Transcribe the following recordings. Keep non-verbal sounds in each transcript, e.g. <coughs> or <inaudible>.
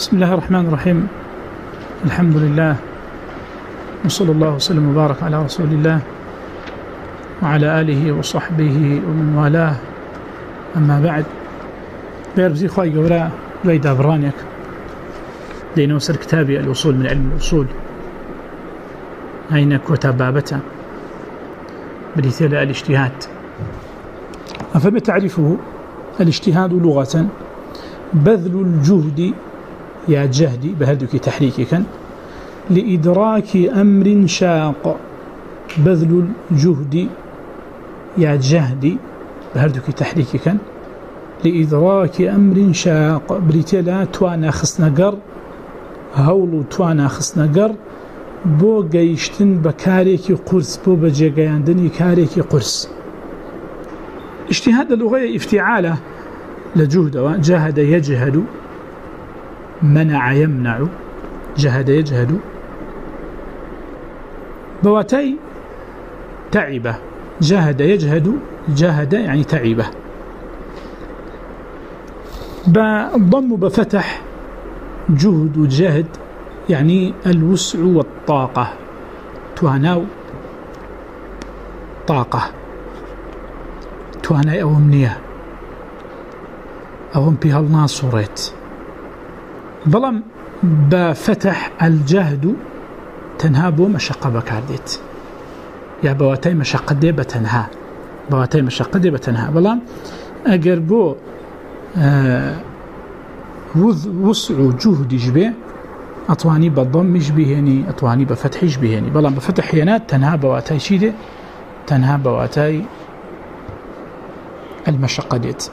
بسم الله الرحمن الرحيم. الحمد لله. وصلى الله وسلم وبارك على رسول الله وعلى آله وصحبه ومن والاه. أما بعد بيربزي خواهي قولا بيدا برانيك دينا وسر كتابي الوصول من علم الوصول أين كتاب بابتا؟ بريثيل الاجتهاد. أفما تعرفه الاجتهاد لغة. بذل الجهد يا جهدي بهدك تحريكك. لإدراك أمر شاق، بذل الجهد. يا جهدي بهدك تحريكك. لإدراك أمر شاق بريتلا توانا خصنا هولو توانا خصنا بو گەیشتن بە کارێکی قرس بۆ بە جێگەیاندنی کارێکی قرس. اشتهاد لغة افتعالة لجهد جهد يجهد. منع يمنع، جهد يجهد. بواتي تعبة، جهد يجهد، جهد يعني تعبة. بالضم بفتح جهد جهد يعني الوسع والطاقة. تواناو طاقة. تواناي أومنية. أوم بها الناصرات بلام بفتح الجهد تنها بو مشقة بكارديت. يا بواتي مشقة دي بتنها. بواتي مشقة دي بتنها. بلام أقر بو، آه وسع جهد جبه أطواني بالضم جبهني أطواني بفتح جبهني بلام بفتح ينات تنها بواتي شيدي تنها بواتي المشقة ديت.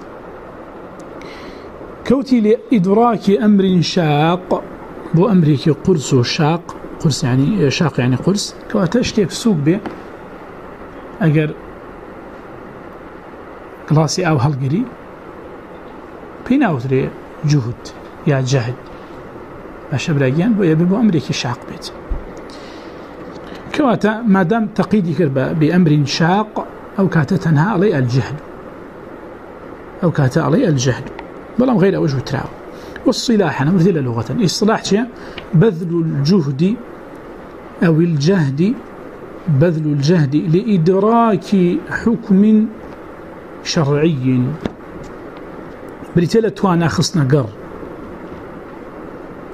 كوتي لإدراك أمر شاق، بو أمريكي قرص شاق قرص يعني شاق يعني قرص كواتا اشتيك سوق بي، أجر كلاسي أو هالقري بين أوتري جهد يا جهد. أشبراجيان بو يبي بو أمريكي شاق بيت. كواتا ما دام تقيدي كربا بأمر شاق، أو كاتا تنهى علي الجهد. أو كاتا علي الجهد. بلام غير وجه تراو. والصلاح أنا مثل لغة. الصلاح شيء، بذل الجهد أو الجهد، بذل الجهد لإدراك حكم شرعي. بريتلا توانا خصنا قر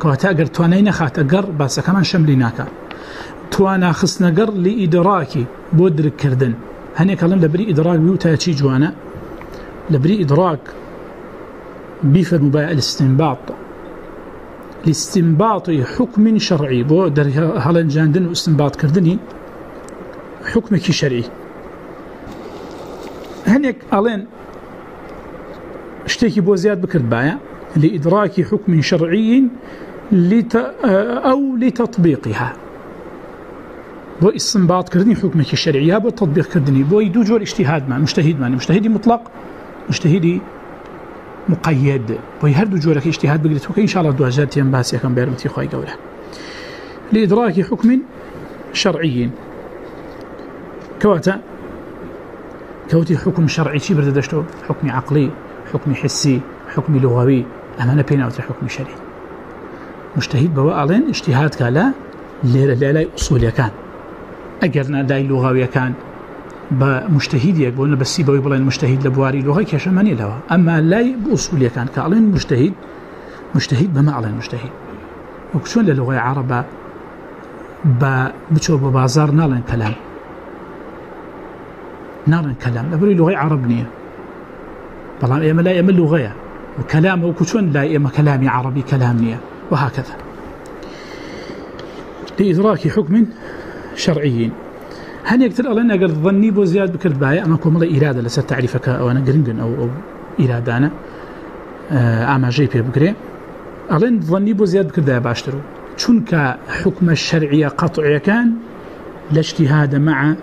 كواتا قر توانين خاتا قر، بس كمان شمليناكا توانا خصنا قر لإدراك بودرك كردن. هني كلام لبري إدراك بيوتا يتشي جوانا. لبري إدراك بيفر مبايع الاستنباط لاستنباط حكم شرعي. بو در هلان جاندن واستنباط كردني حكم كي شرعي هنيك ألين اشتكي بو زياد بكرد بايا لإدراك حكم شرعي لت أو لتطبيقها. بو استنباط كردني حكم كي شرعي بو تطبيق كردني بو يدو جور اجتهاد ما مجتهد ما مجتهدي مطلق مجتهدي مقيد بۆی هەردوو جۆرەکە اشتهاد بگرێت وکە انشاء الله دوهزار تێم باسیەکەم بێرمتی خۆی گەورە. لإدراك حكم شرعي. كواتا كوتي حكم شرعي شي برد حكم عقلي حكم حسي حكم لغوي أمانة بينا أوتي حكم شرعي مجتهد بوا ألين اجتهاد كالا ليلة ليلة أصولي كان أقرنا داي لغوية كان بمجتهد يقولون بس يبغى يبغى المجتهد لبواري لغة كيش ماني لوا أما لا بأصول كان كعلن مجتهد مجتهد بما علن مجتهد وكشون للغة عربة ب بتشوف ببازار نالن كلام نالن كلام لبري لغة عربنية بلان إما لا إما لغة وكلام وكشون لا إما كلامي عربي كلامنية وهكذا لإدراك حكم شرعيين هل يكتر الله أقل ظني بو زياد بكرد باية؟ أما كوم الله إرادة لسا تعريفك أو أنا قرنقن أو, أو إرادانا أما جي بي بكري الله ظني بو زياد بكرد باية باشترو. چونك حكم الشرعية قطعية لاجتهاد مع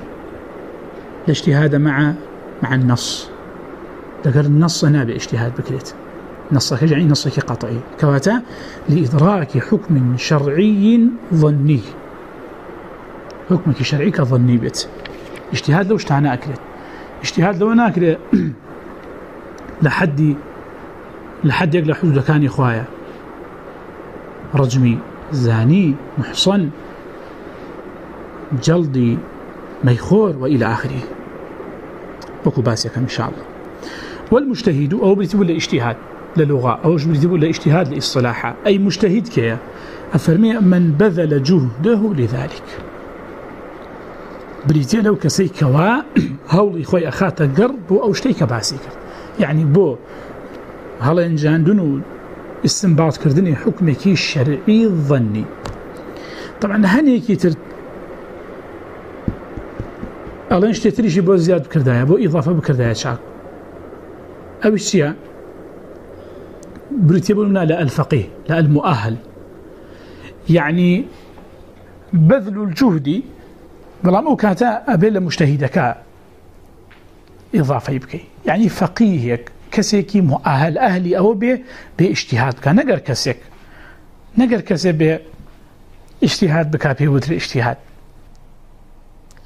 لاجتهاد مع مع النص. ذكر النص هنا باجتهاد بكريت. نصك يعني نصك قطعي. كواتا لإدراك حكم شرعي ظني. حكمك شرعي كظني بيت اجتهاد لو اشتعنا أكلت اجتهاد لو ناكل <clears throat> لحد لحد يقل حدود كان إخوايا رجمي زاني محصن۔ جلدي ميخور وإلى آخره وكو باسيك إن شاء الله والمجتهد أو بريتبو الاجتهاد للغة أو بريتبو الاجتهاد لإصطلاحة أي مجتهد كيا أفرمي من بذل جهده لذلك بريتي لو كسي كوا هولي خوي أخاتا قرب أو شتيك باسيك يعني بو هلا انجاندنو استنباط كردني حكمك الشرعي الظني طبعا هني كيتر الله تريش بو زياد بكردايا بو إضافة بكردايا شاك أو الشيء بريتيبولنا لا الفقيه لا المؤهل يعني یعنی بذل الجهد بلا مو كانت أبيل مجتهدك. إضافة يبكي. يعني فقيه كسيكي مؤهل أهلي أو بي باجتهاد كان. نقر كسيك. نقر كسي باجتهاد بكا بي ودر اجتهاد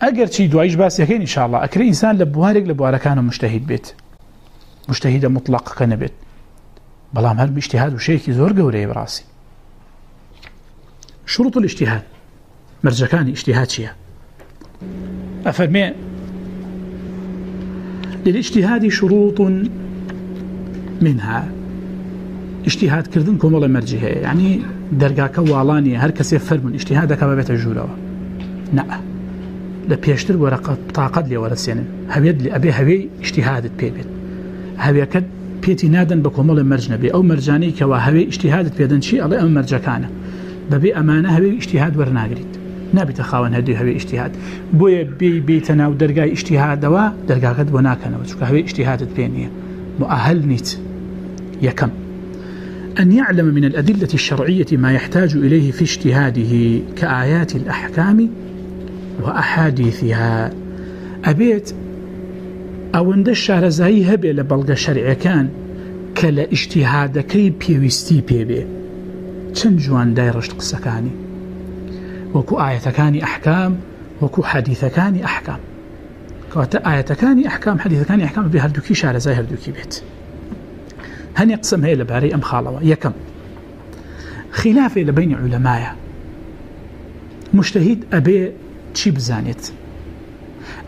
اگر چی دوایش باس یکین ان شاء الله. اکر انسان لبوارق لبوارکان مجتهد بیت مجتهد مطلق کنه بیت بلام هل باجتهاد وشيء زور قوري براسي. شروط الاجتهاد مرجكان اجتهاد شيء أفرمي؟ للاجتهاد شروط منها. اجتهاد كردن كم والله مرجها يعني درجاك والاني هر كسي فرمون اجتهادك بابت الجولة نعم لبيشتر ورقة طاقد لي ورسين هبيد لي أبي هبي اجتهادت بيبت هبي كد بيتي نادن بكمل مرجنبي أو مرجاني كوا هبي اجتهادت بيدن شيء الله أم مرجكانه ببي أمانة هبي اجتهاد ورناقريد نابي تخاون هدي هبي اجتهاد بوي بي بيتنا ودرجاي اجتهاد دوا درجا قد وناكنا وشك هبي اجتهادت بينيه مؤهل نيت يكم أن يعلم من الأدلة الشرعية ما يحتاج إليه في اجتهاده كآيات الأحكام وأحاديثها. أبيت أو أن الشهر زي هبه لبلغ شرع كان كلا اجتهاد كي بيوستي بيبي چند جوان دايرشت قسكاني وكو آياتكاني أحكام وكو حديثكاني أحكام كواتا آياتكاني أحكام حديثكاني أحكام بهردوكي شهر زي هردوكي بيت هن يقسم هي لباري أم خالوة يكم خلافه لبين علماء مجتهد أبي چی بزانێت؟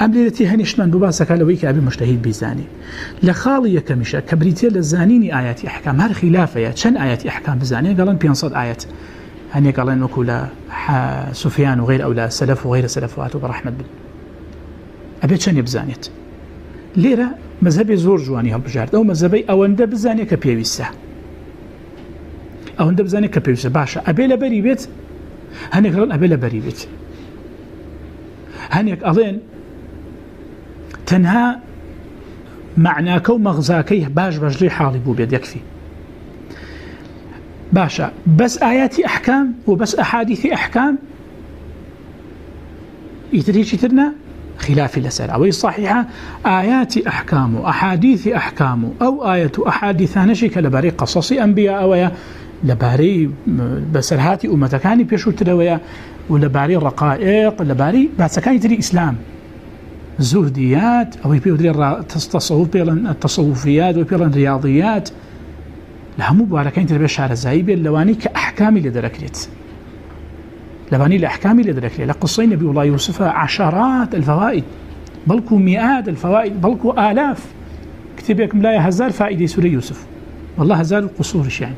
ئەم لێتی هەنیشتمان بۆ باسەکە لەوەی کە ئەبی مشتهید بیزانی. لە خاڵی یەکەمیشە کە بریتە لە زانینی ئاەتی ئەحکام، هەر خلافەیە، چەند ئاەتی ئەحکام بزانێ؟ گەڵن 500 ئاەت هەنێک گەڵێن وەکو لە سوفیان و غیر ئەو لە سەلف و غیرە سەلفات و بەڕحمت بن ئەبێت چەندێ بزانێت لێرە مەزهبی زۆر جوانی هەڵبژارد ئەو مەزەبەی ئەوەندە بزانێت کە پێویستە ئەوەندە بزانێت کە پێویستە باشە ئەبێ لە بەری بێت هەنێک ئەبێ لە بەری بێت هەنێک ئەڵێن تەنها معناکە و مەغزاکەی باش بەژلی حاڵی بوو بێت یەکفی باشە بەس ئاياتی ئەحکام و بەس ئەحادیثی ئەحکام ئیتریی ترنا؟ خلافی لەسەر ئەوەی صحیحە ئاياتی ئەحکام و ئەحادیثی ئەحکام و ئەو ئاەت و ئەحادیثانەشی کە لەبارەی قەسەسی ئەمبیا ئەوەیە لەبارەی بەسەرهاتی ئومەتەکانی پێشووترەوەیە لباري الرقائق بعد سكاني تري إسلام. زهديات، أو يبيو تصوف بيلن التصوفيات وبيلن رياضيات لها مباركين تربي الشعر الزايبي اللواني كأحكامي لدركلت لواني لأحكامي لدركلت لقصين نبي الله يوسف عشرات الفوائد بلكو مئات الفوائد بلكو آلاف. كتبكم لا هزار فائدة سوري يوسف والله هزار القصور يعني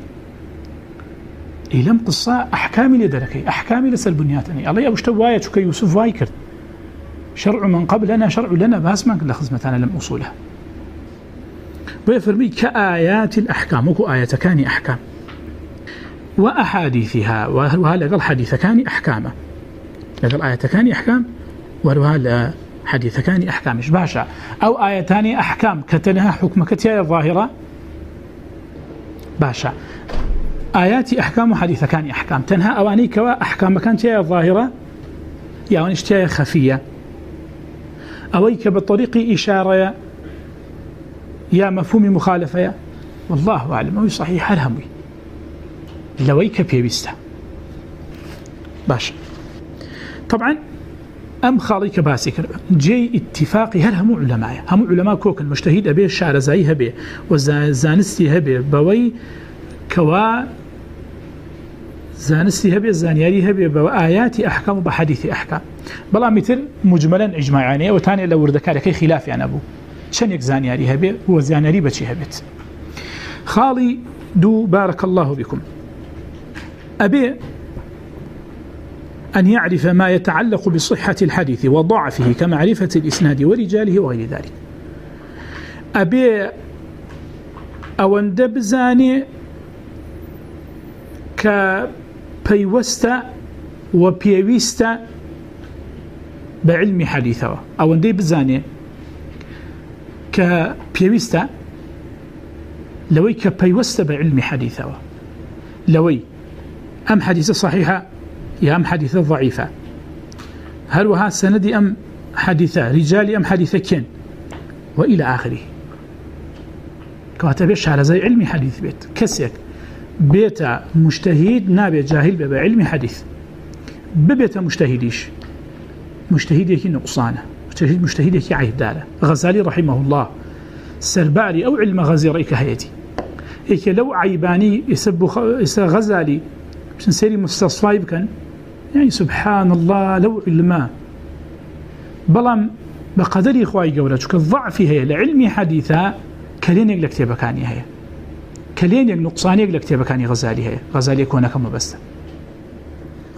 إلم قصة أحكامي لدركي أحكامي لسل بنياتني الله يوشت واية شك يوسف وايكر شرع من قبلنا شرع لنا بس ما كل لم أصولها ويفرمي كآيات الأحكام وكو آيات كاني أحكام. وأحاديثها وهذا قال حديث كاني أحكامه لقال آيات كاني أحكام وهذا حديث كاني أحكام؟ مش باشا؟ أو آياتاني أحكام كتنها حكم كتيا الظاهرة باشا. آيات أحكام وحديثة كان أحكام. تنهى أواني كوا أحكام كانت هي الظاهرة يا ونشتيا خفية؟ أويك بالطريق إشارة يا مفهوم مخالفة يا. والله أعلم أو صحيح الهموي لويك بيبستا باش طبعا، أم خاليك باسكر. جي اتفاقي، هل هم علماء؟ هم علماء كوك المجتهد أبي الشعر زي هبي، وزانستي هبي، بوي، كوا زانستی هبه زانیاری هبه با آیات احکام و با حدیث احکام بلا مثل مجملا اجماعانی و تانی لو ردکارکی خلاف یعنی ابو چن زانیاری هبه و زانیاری بچی هبت خالي دو بارك الله بكم أبي أن يعرف ما يتعلق بصحة الحديث وضعفه كمعرفة الإسناد ورجاله وغير ذلك. أبي أو اندبزاني كبيوست وبيوست بعلم حديثه. أو اندبزاني كبيوست لوي كبيوست بعلم حديثه. لوي، أم حديث صحيحة، يا أم حديث ضعيفة؟ هل وها سندي أم حديثة رجالي أم حديثة كن وإلى آخره. كواتب على زي علمي حديث بيت. كسيك بيت مجتهد نابي جاهل بيبا علمي حديث. ببيت مجتهديش. مجتهد يكي نقصانة مجتهد مجتهد يكي عيب دالة غزالي رحمه الله. سرباري أو علم غزي رأيك هيتي. يكي لو عيباني يسب غزالي. بسن سيري مستصفاي بكن يعني سبحان الله لو علما بلام بقدر إخوائي قولة. شك كالضعف هي. لعلمي حديثة. كلين يقلق تيبكاني هي. كلين يقلق نقصاني يقلق تيبكاني غزالي هي. غزالي يكون كم بستا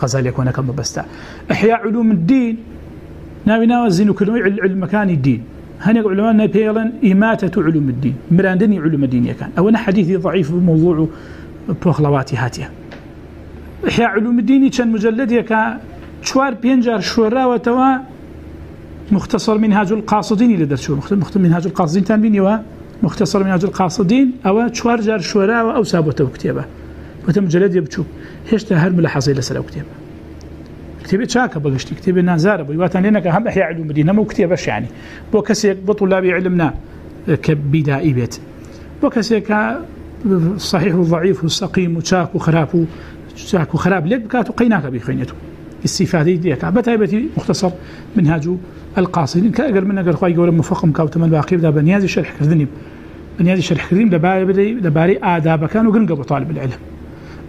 غزالي يكون كم بستا إحياء علوم الدين. ناوي ناوزين كلمة علم مكان الدين هني علماء بيلا إماتة علوم الدين مراندني علوم الدين كان أو حديثي ضعيف بموضوع بوخلواتي هاتيه إحياء علوم الدين كان مجلد يكا شوار بينجار شورا وتوا مختصر منهاج القاصدين إلى درس مختصر منهاج القاصدين تان بيني مختصر منهاج القاصدين أو شوار جار شورا أو سابوته كتابة وتم مجلد يبتشو هشتا هر ملاحظة لسلا كتابة كتابة شاكا بغشتي كتابة نازارة بيواتان لأنك هم إحياء علوم الدين مو كتابة يعني بو كسيك بطلابي علمنا كبدائي بيت بو كسيك صحيح وضعيف وسقيم وشاك وخراب شاك وخراب لك بكات وقيناك بخينيته استفادة ديك بتايبتي مختصر منهاج القاصدين كأقل من أقل خواهي قولا مفقم كاو تمن باقي بدا بنيازي شرح كذنب بنيازي شرح كذنب لباري بدي لباري آداب كان وقرن طالب العلم.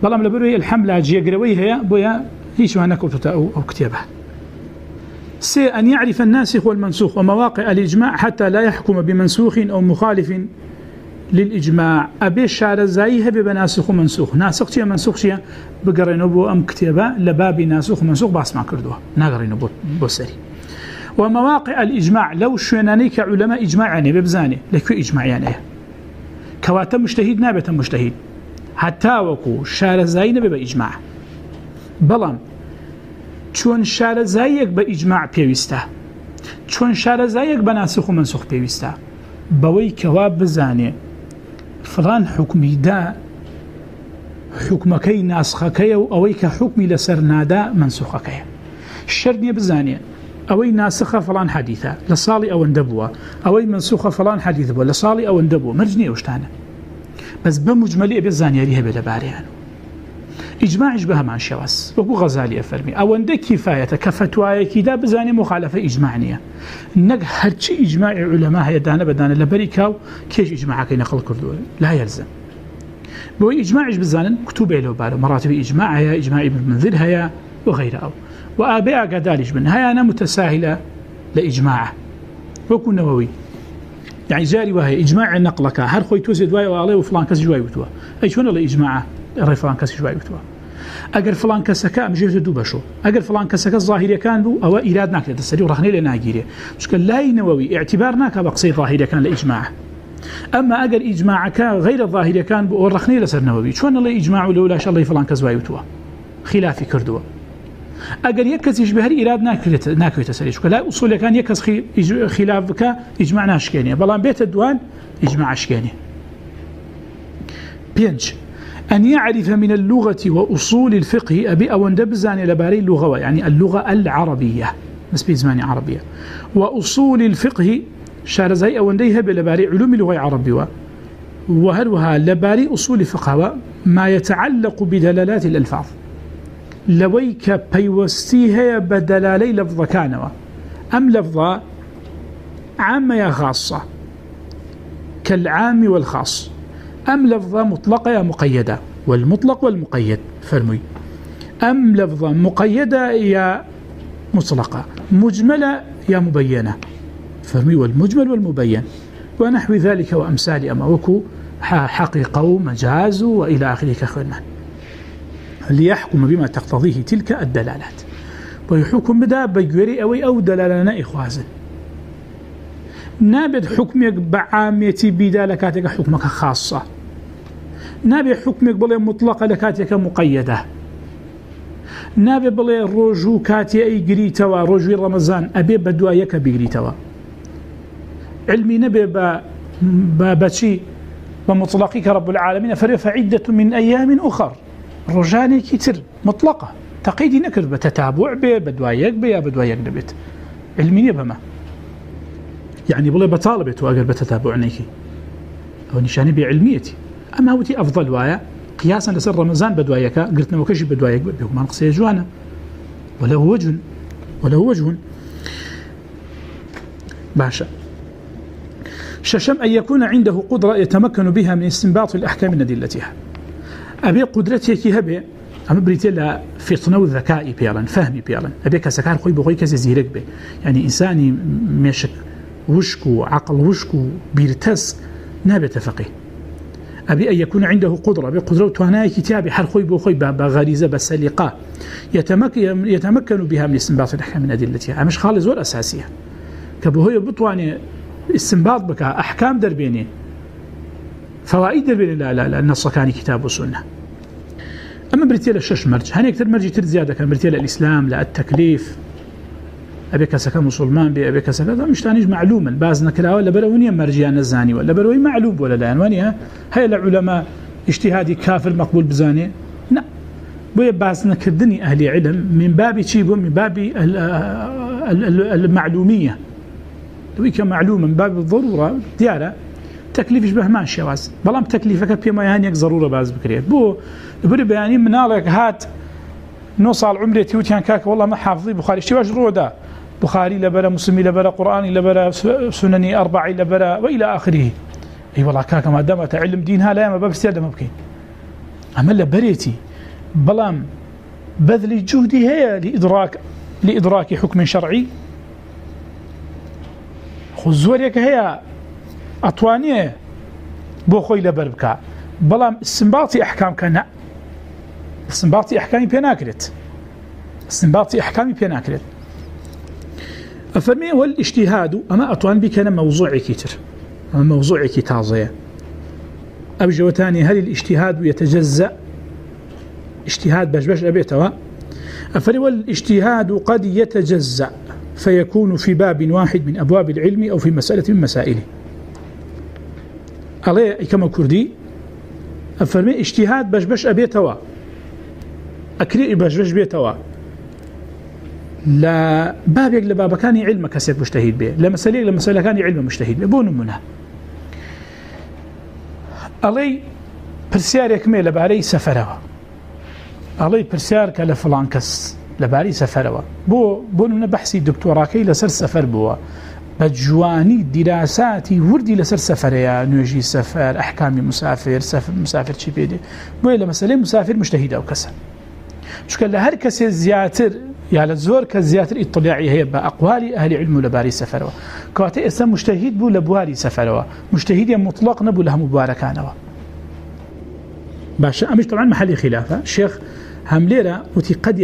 بلام لبروي الحملة جي قروي هي بويا هيش وانا كتبت أو, أو كتابة سي أن يعرف الناسخ والمنسوخ ومواقع الإجماع حتى لا يحكم بمنسوخ أو مخالف للإجماع. أبي الشعر زاي هبي بناسخ ومنسوخ ناسخ شيء منسوخ شيء. بقرينو بو أم كتابة لباب ناسخ ومنسوخ باس ما كردوه. ناقرينو بو, بو سري. ومواقع الإجماع. لو شويناني كعلماء إجماع يعني ببزاني. لكو إجماع يعني كواتا مجتهد نابتا مجتهد. حتى وكو شعر زاي نبي بإجماع بلام چون شعر زايك بإجماع بيوسته چون شعر زايك بناسخ ومنسوخ بيوسته بوي كواب بزاني فلان حكمي دا حكمكي ناسخكي أويك حكمي لسر نادا منسوخكي الشرنية بزانية أوي ناسخة فلان حديثة لصالي أو اندبوة أوي منسوخة فلان حديثة لصالي أو اندبوة مرجنية وشتانة بس بمجملية بزانية ليها بلباريان إجماعش بها مع شواس وكو غزالي أفرمي. أو اندك كفاية كفتوايا كدا بزاني مخالفة إجماعنية نق هرشي إجماع علماء هي دانا بدانا لبريكاو كيش إجماعك نقل كردو. لا يلزم. بو إجماعش بزانا كتوب إلو بارو. مراتب إجماع هيا إجماع ابن منذر هيا وغيره أو. وآباء قدالش من هيا أنا متساهلة لإجماعه. وكو نووي. يعني جاري وهي، إجماع نقلك. هر خوي توزي واي وعليه وفلان كسي جواي بتوا. أي شون الله إجماعه رأي كسي جواي بتوا؟ اگر فلان کسکا مجیز دو بشو اگر فلان کسکا ظاهری کان بو او ایراد ناکله تسری رهنی لنا گیره چون لا نووي اعتبار ناکا بقصي ظاهری کان لاجماع اما اگر اجماع کا غیر ظاهری کان بو رهنی لسر نووي چون الله اجماع لولا شاء فلان کزوای تو خلاف کردو اگر یک کس به هر ایراد ناکله ناکوي تسری چون لا اصول کان یک کس خلاف کا اجماع ناشکینه بلان بیت دوان اجماع اشکینه پنج أن يعرف من اللغة وأصول الفقه أبي أو اندبزان إلى باري اللغة، يعني اللغة العربية، نسبة زمان عربية. وأصول الفقه شار زي أو انديها بلباري علوم اللغة العربية. وهلوها لباري أصول الفقه ما يتعلق بدلالات الألفاظ. لويك بيوستيها بدلالي لفظ كانوا أم لفظ عامة يا خاصة، كالعام والخاص. أم لفظة مطلقة يا مقيدة؟ والمطلق والمقيد. فرمي أم لفظة مقيدة يا مطلقة. مجملة يا مبينة. فهمي والمجمل والمبين. ونحو ذلك وأمثال أما وكو حقيقة ومجاز وإلى آخره كخونا ليحكم بما تقتضيه تلك الدلالات. ويحكم بدا بجوري أوي أو دلالنا إخوازن نابد حكمك بعاميتي بدا لكاتك حكمك خاصة. نابد حكمك بلي مطلقة لكاتك مقيدة. نابد بلي روجو كاتي أي قريتوا روجو رمضان، أبي بدوا يكا بقريتوا. علمي نبي با بشي رب العالمين، فرف عدة من أيام أخر. رجاني كتر مطلقة. تقيدي نكر بتتابع بي بدوايك بي بدوايك نبت علمي نبما يعني بلا بطالبت وأقل بتتابع نيكي أو نشاني بعلميتي أما هو تي أفضل وايا قياسا لسر رمضان بدوايك قلت نوكشي بدوايك بيكو ما نقصي جوانا وله وجه وله وجه باشا. ششم، أن يكون عنده قدرة يتمكن بها من استنباط الأحكام الندلتها أبي قدرتك هبه، أما بريتي لا فطنة الذكاء بيالا فهمي بيالا أبي كسكار خوي بغوي كسي زيرك بي يعني إنساني مشك وشكو عقل وشكو بيرتس نابي تفقه أبي أن يكون عنده قدرة بقدرة تواناي كتابي حر خوي بغوي بغريزة بسلقاء يتمكن, يتمكن بها من استنباط الأحكام الندلتها مش خالص والأساسية كبهوي بطواني استنباط بك أحكام دربيني. فوائد دربيني لا لا لا النص كان كتاب وسنة. أما بريتيلا الشش مرج. هني أكثر مرج تر زيادة كان بريتيلا الإسلام لا التكليف. أبي كسكا مسلمان بي، أبي كسكا مش تانيج معلوما. بازنا كلا ولا بلونيا مرجيان الزاني ولا بلوي معلوم ولا لا؟ عنوانيا هاي العلماء اجتهادي كافر مقبول بزاني؟ لا. بويا بازنا كردني أهلي علم من باب تشيبو من باب المعلومية. دويك معلومة من باب الضرورة، ديارة، تكليفش به ما شواز بلام تكليفك بما يعني ضرورة باز بكريت. بو بري بياني منالك هات نو نوصل عمري تيوتيان كاك، والله ما حافظي بخاري. اشتواج رودا؟ بخاري لبرا مسلمي لبرا قرآني لبرا سنني أربعي لبرا وإلى آخره أي والله كاك ما دام تعلم دينها لا يا ما باب استيادة مبكي أما لبريتي بلام بذل جهدي هي لإدراك لإدراك حكم شرعي خزوريك هي أطوانية بو خوي لبربكا بلام استنباطي أحكام كان استنباطي أحكامي بيناكرت استنباطي أحكامي بيناكرت أفرمي هو الاجتهاد؟ أما أطوان بك أنا موضوعي كتر أما موضوعي كتازية أبجوتاني هل الاجتهاد يتجزأ؟ اجتهاد باش باش أبيتوا أفرمي والاجتهاد قد يتجزأ؟ فيكون في باب واحد من أبواب العلم أو في مسألة من مسائله. عليه كما كردي. أفرمي اجتهاد باش باش أبيتوا أكري باش باش بيتوا لا باب يقل باب كان علم كسيت مجتهد به لا مسألة لا مسألة كان علم مجتهد به بون منها علي برسيار يكمل لباري سفروا. علي برسيار كلا فلان كس لباري سفروا. بو بو من بحثي دكتوراكي لسر سفر بوا. بجواني دراساتي وردي لسر سفر يا نوجي سفر احكام مسافر سفر مسافر شي بيدي. بو لا مساله مسافر مجتهد او كسر. شكل لهر كسي زياتر یعنی يا لزور كزياتر اطلاعي هي باقوال اهل علم لباري سفروا كواتي اسم مجتهد بو لبواري سفروا مجتهد مطلق نبو له مباركانوا باشا امش طبعا محل خلافه الشيخ هم ليرة وتي قد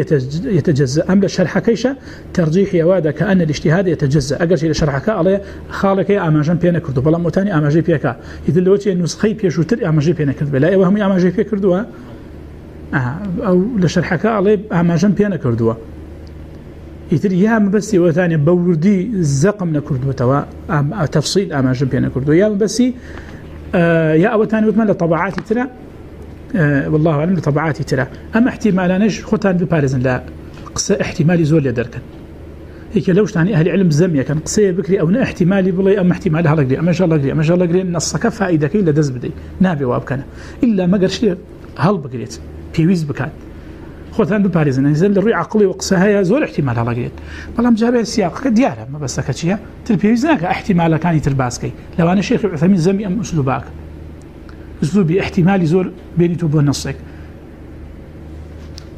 يتجزأ أم لشرح كيشة ترجيح يوادا كأن الاجتهاد يتجزأ أقل شيء لشرحك على خالك أماجان بينا كردو بلا موتاني أماجي بيكا إذا لو تي نسخي بيشوتر أماجي بينا كردو لا وهم أماجي بيكا كردو آه أو لشرحك على أماجان بينا كردو إذا يا مبسي وثاني بوردي زقم نكردو توا أم تفصيل أماجان بينا كردو يا مبسي آه، يا أو ثاني وثمان لطبعات ترى والله أعلم لطبعاتي ترى. أما احتمال نش ختان ببارزن لا، قصة احتمالي زول يدركن هيك لوش تاني أهل علم زمية كان قصة بكري أو احتمالي بلي أما احتمال هلا قري أما شاء الله قري أما شاء الله قري نص كفى إذا كي لدز بدي. نابي وابكنا إلا ما قرش هل بقريت بيويز بكات ختان ببارزن نزل الري عقلي وقصة هيا زول احتمال هلا قريت بلام جابه السياق ديارة ما بس كتشيا تربيويز ناك احتمال كان ترباسكي لو أنا شيخ عثمين زمي أم أسلوباك اسلوبي احتمالي زور بيني تو بو نصك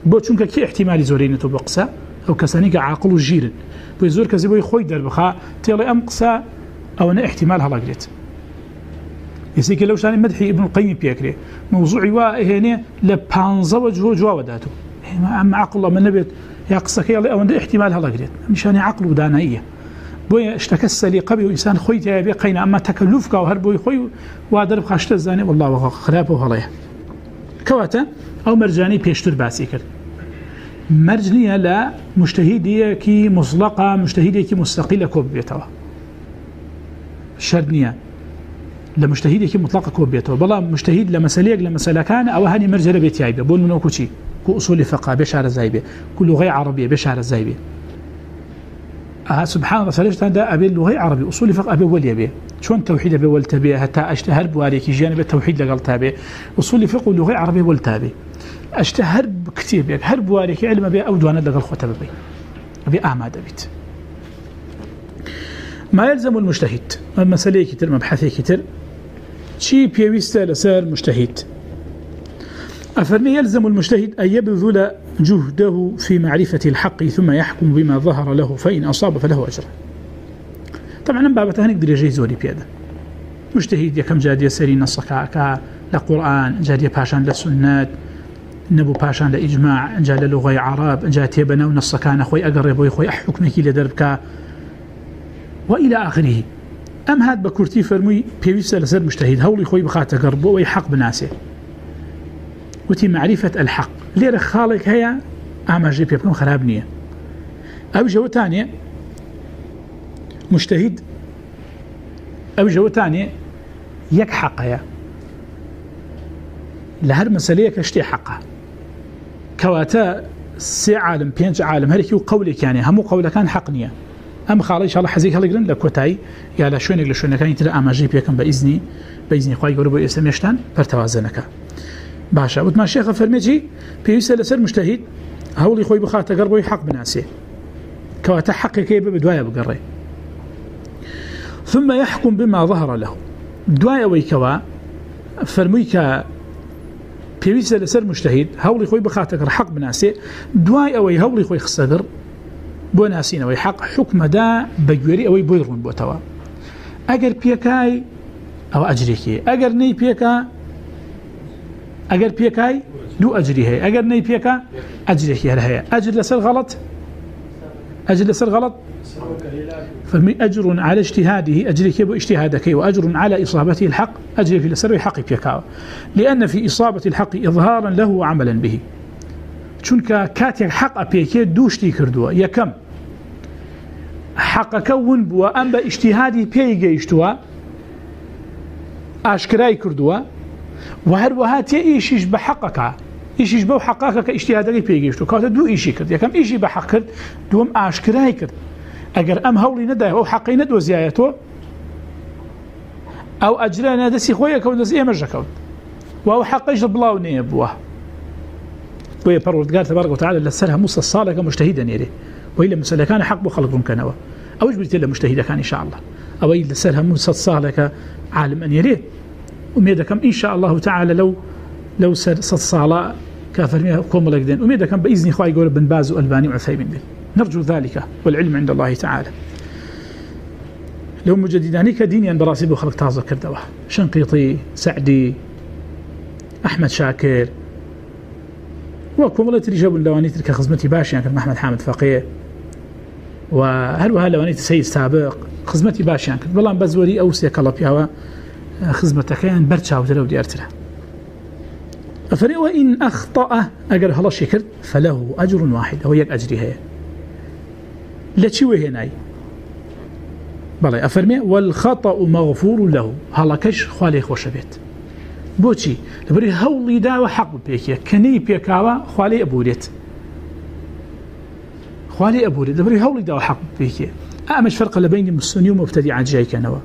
بۆ چونکە کی احتیممالی زۆرینێت بۆ قسە؟ ئەو کەسانی کە عاقل و ژیرن. بۆی زۆر کەسی بۆی خۆی دەربخا، تێڵی ئەم قسە ئەوە نە احتیمال هەڵاگرێت. یسێکی لەو شانی مدحی ابن القیم پێکرێ. موضوعی وا هێنێ لە پانزەوە جۆ جوواوە داتو ئەم عقل من نبێت یا قسەکەی ئەوەندە احتیمال هەڵاگرێت نیشانی عقل و داناییە بۆیە شتەکە سەلی قبی و ئینسان خۆی تیاێ قینە ئەمە تەکەلوفکە و هەر بۆی خۆی وا دەرب خاشتە زانێ والله خراپ و هەڵەیە کەواتە ئەو مەرجانی پێشتر باسی کرد مەرج نییە لە مشتهیدیەکی مزلقا مشتهیدێکی مستەقی لە کۆ بێتەوە شەر نییە لە مشتهیدێکی مطلقە کۆ بێتەوە بەڵام مشتهید لە مەسلەیەک لە مەسلەکان ئەوە هەنی مەرجەرە بۆ چی کو ئوسولی فقا بێ شارە زایبێ کو لغی سبحان الله سلشت هذا أبي اللغة عربي أصول فقه أبي ولي أبي شون توحيد أبي ولتبي حتى أشتهر بواريك جانب التوحيد لقل تابي أصول فقه اللغة عربي ولتابي اشتهر كثير بيك هر بواريك علم بي او دوانا دغل خوته بي ابي اعماد بيت. ما يلزم المجتهد المساله كثير مبحثي كثير شي بيويستا لسار مجتهد. أفرمي يلزم المجتهد أن يبذل جهده في معرفة الحق ثم يحكم بما ظهر له، فإن أصاب فله أجر. طبعا بابا هنقدر يجي زوري بيدا مجتهد يكم جادية سري نصكا لقرآن، جادية باشان للسنات نبو پاشان لإجماع انجا للغة عرب انجا تيبنا ونصكان أخوي أقرب ويخوي أحكمك لدربك وإلى آخره. أم هاد بكورتي فرمي بيويسة لسر مجتهد، هولي خوي بخات أقرب ويحق بناسه. وتي معرفة الحق. ليرة خالق هيا، أما جي خراب نية. أو جو تانية مجتهد، أو جو تانية يك حق هيا. لهر مسألة كشتي حقها كواتا سي عالم، بينج عالم هركي قولك يعني، همو قول كان حق نيه ام خالي ان شاء الله حزيك هلغرن لكوتاي يا لا شوينك لشوينك كان تلا اماجي بيكم باذني باذني خوي قربو اسمشتان باشا. وتما شيخ فرميجي بيسا لسر مجتهد هولي خوي بخاطه قربو حق بناسي. كواتا حق كيف بدوايا بقري. ثم يحكم بما ظهر له. دوايا ويكوا فرميك پێویستە لەسەر مشتهید هەوڵی خۆی بخاتەکە حەق بناسێ دوای ئەوەی هەوڵی خۆی خسەگر بۆ ناسینەوەی حەق حکمەدا بە گوێری ئەوەی بۆی ڕوون بۆتەوە ئەگەر پێکای ئەو ئەجرێکی ئەگەر نەی پێکە ئەگەر پێکای دوو ئەجری هەیە ئەگەر نەی پێکە ئەجرێکی هەر هەیە ئەجر لەسەر غەڵت ئەجر لەسەر غەڵت فرمي أجر على اجتهاده أجر كيبو اجتهادك وأجر على إصابته الحق أجر في السر حق بيكاو لأن في إصابة الحق إظهارا له وعملا به۔ چونك كاتيك حق بيكي دوشتي كردوا يكم حقك ونبوا أم باجتهادي بيكي اشتوا أشكراي كردوا وهر وهات إيشيش بحقك، إيشيش بو حقك كاجتهادك بيكي اشتوا كاتا دو إيشي كرد. يكم إيشي بحق كرد، دوم أشكراي كرد. اگر ام هولی ندا او حقی ند وزیایتو او اجرنا دسی خویا کو دسی امر جکو و او حقیش بلاو نه بوا بو پروردگار تبارک و لسرها موسى الصالح مجتهدا يري وإلا مسألة كان حق بخلق كانوا أو جبرت له مجتهدا كان إن شاء الله. أو إلا سرها موسى الصالح عالم أن يري وميدكم إن شاء الله تعالى لو لو سر صد صالة كافر كوم لقدين وميدكم بإذن إخوة يقول بن باز وألباني وعثيمين دي. نرجو ذلك والعلم عند الله تعالى. لو مجدداني كدينيا براسي بخلق تازة كردوه شنقيطي، سعدي، أحمد شاكر. وكم الله تريجاب اللواني تلك خزمتي باشي يعني محمد حامد فقيه. وهل وهل لواني تسيد سابق، خزمتي باشي يعني بلان بزوري أو سيكالب يهوى خزمتك كان برشاو تلو دي أرتلا فلي وإن أخطأ أقر هلا شكر فله أجر واحد هو يك أجري هي لچی وهناي بله افرمي والخطا مغفور له هلا كش خالي خوش بيت بوچی لبري هولي دا وحق بيك كني بيكاوا خالي ابوريت خالي ابوريت لبري هولي دا وحق بيك امش فرق بين السني ومبتدع جاي كنوا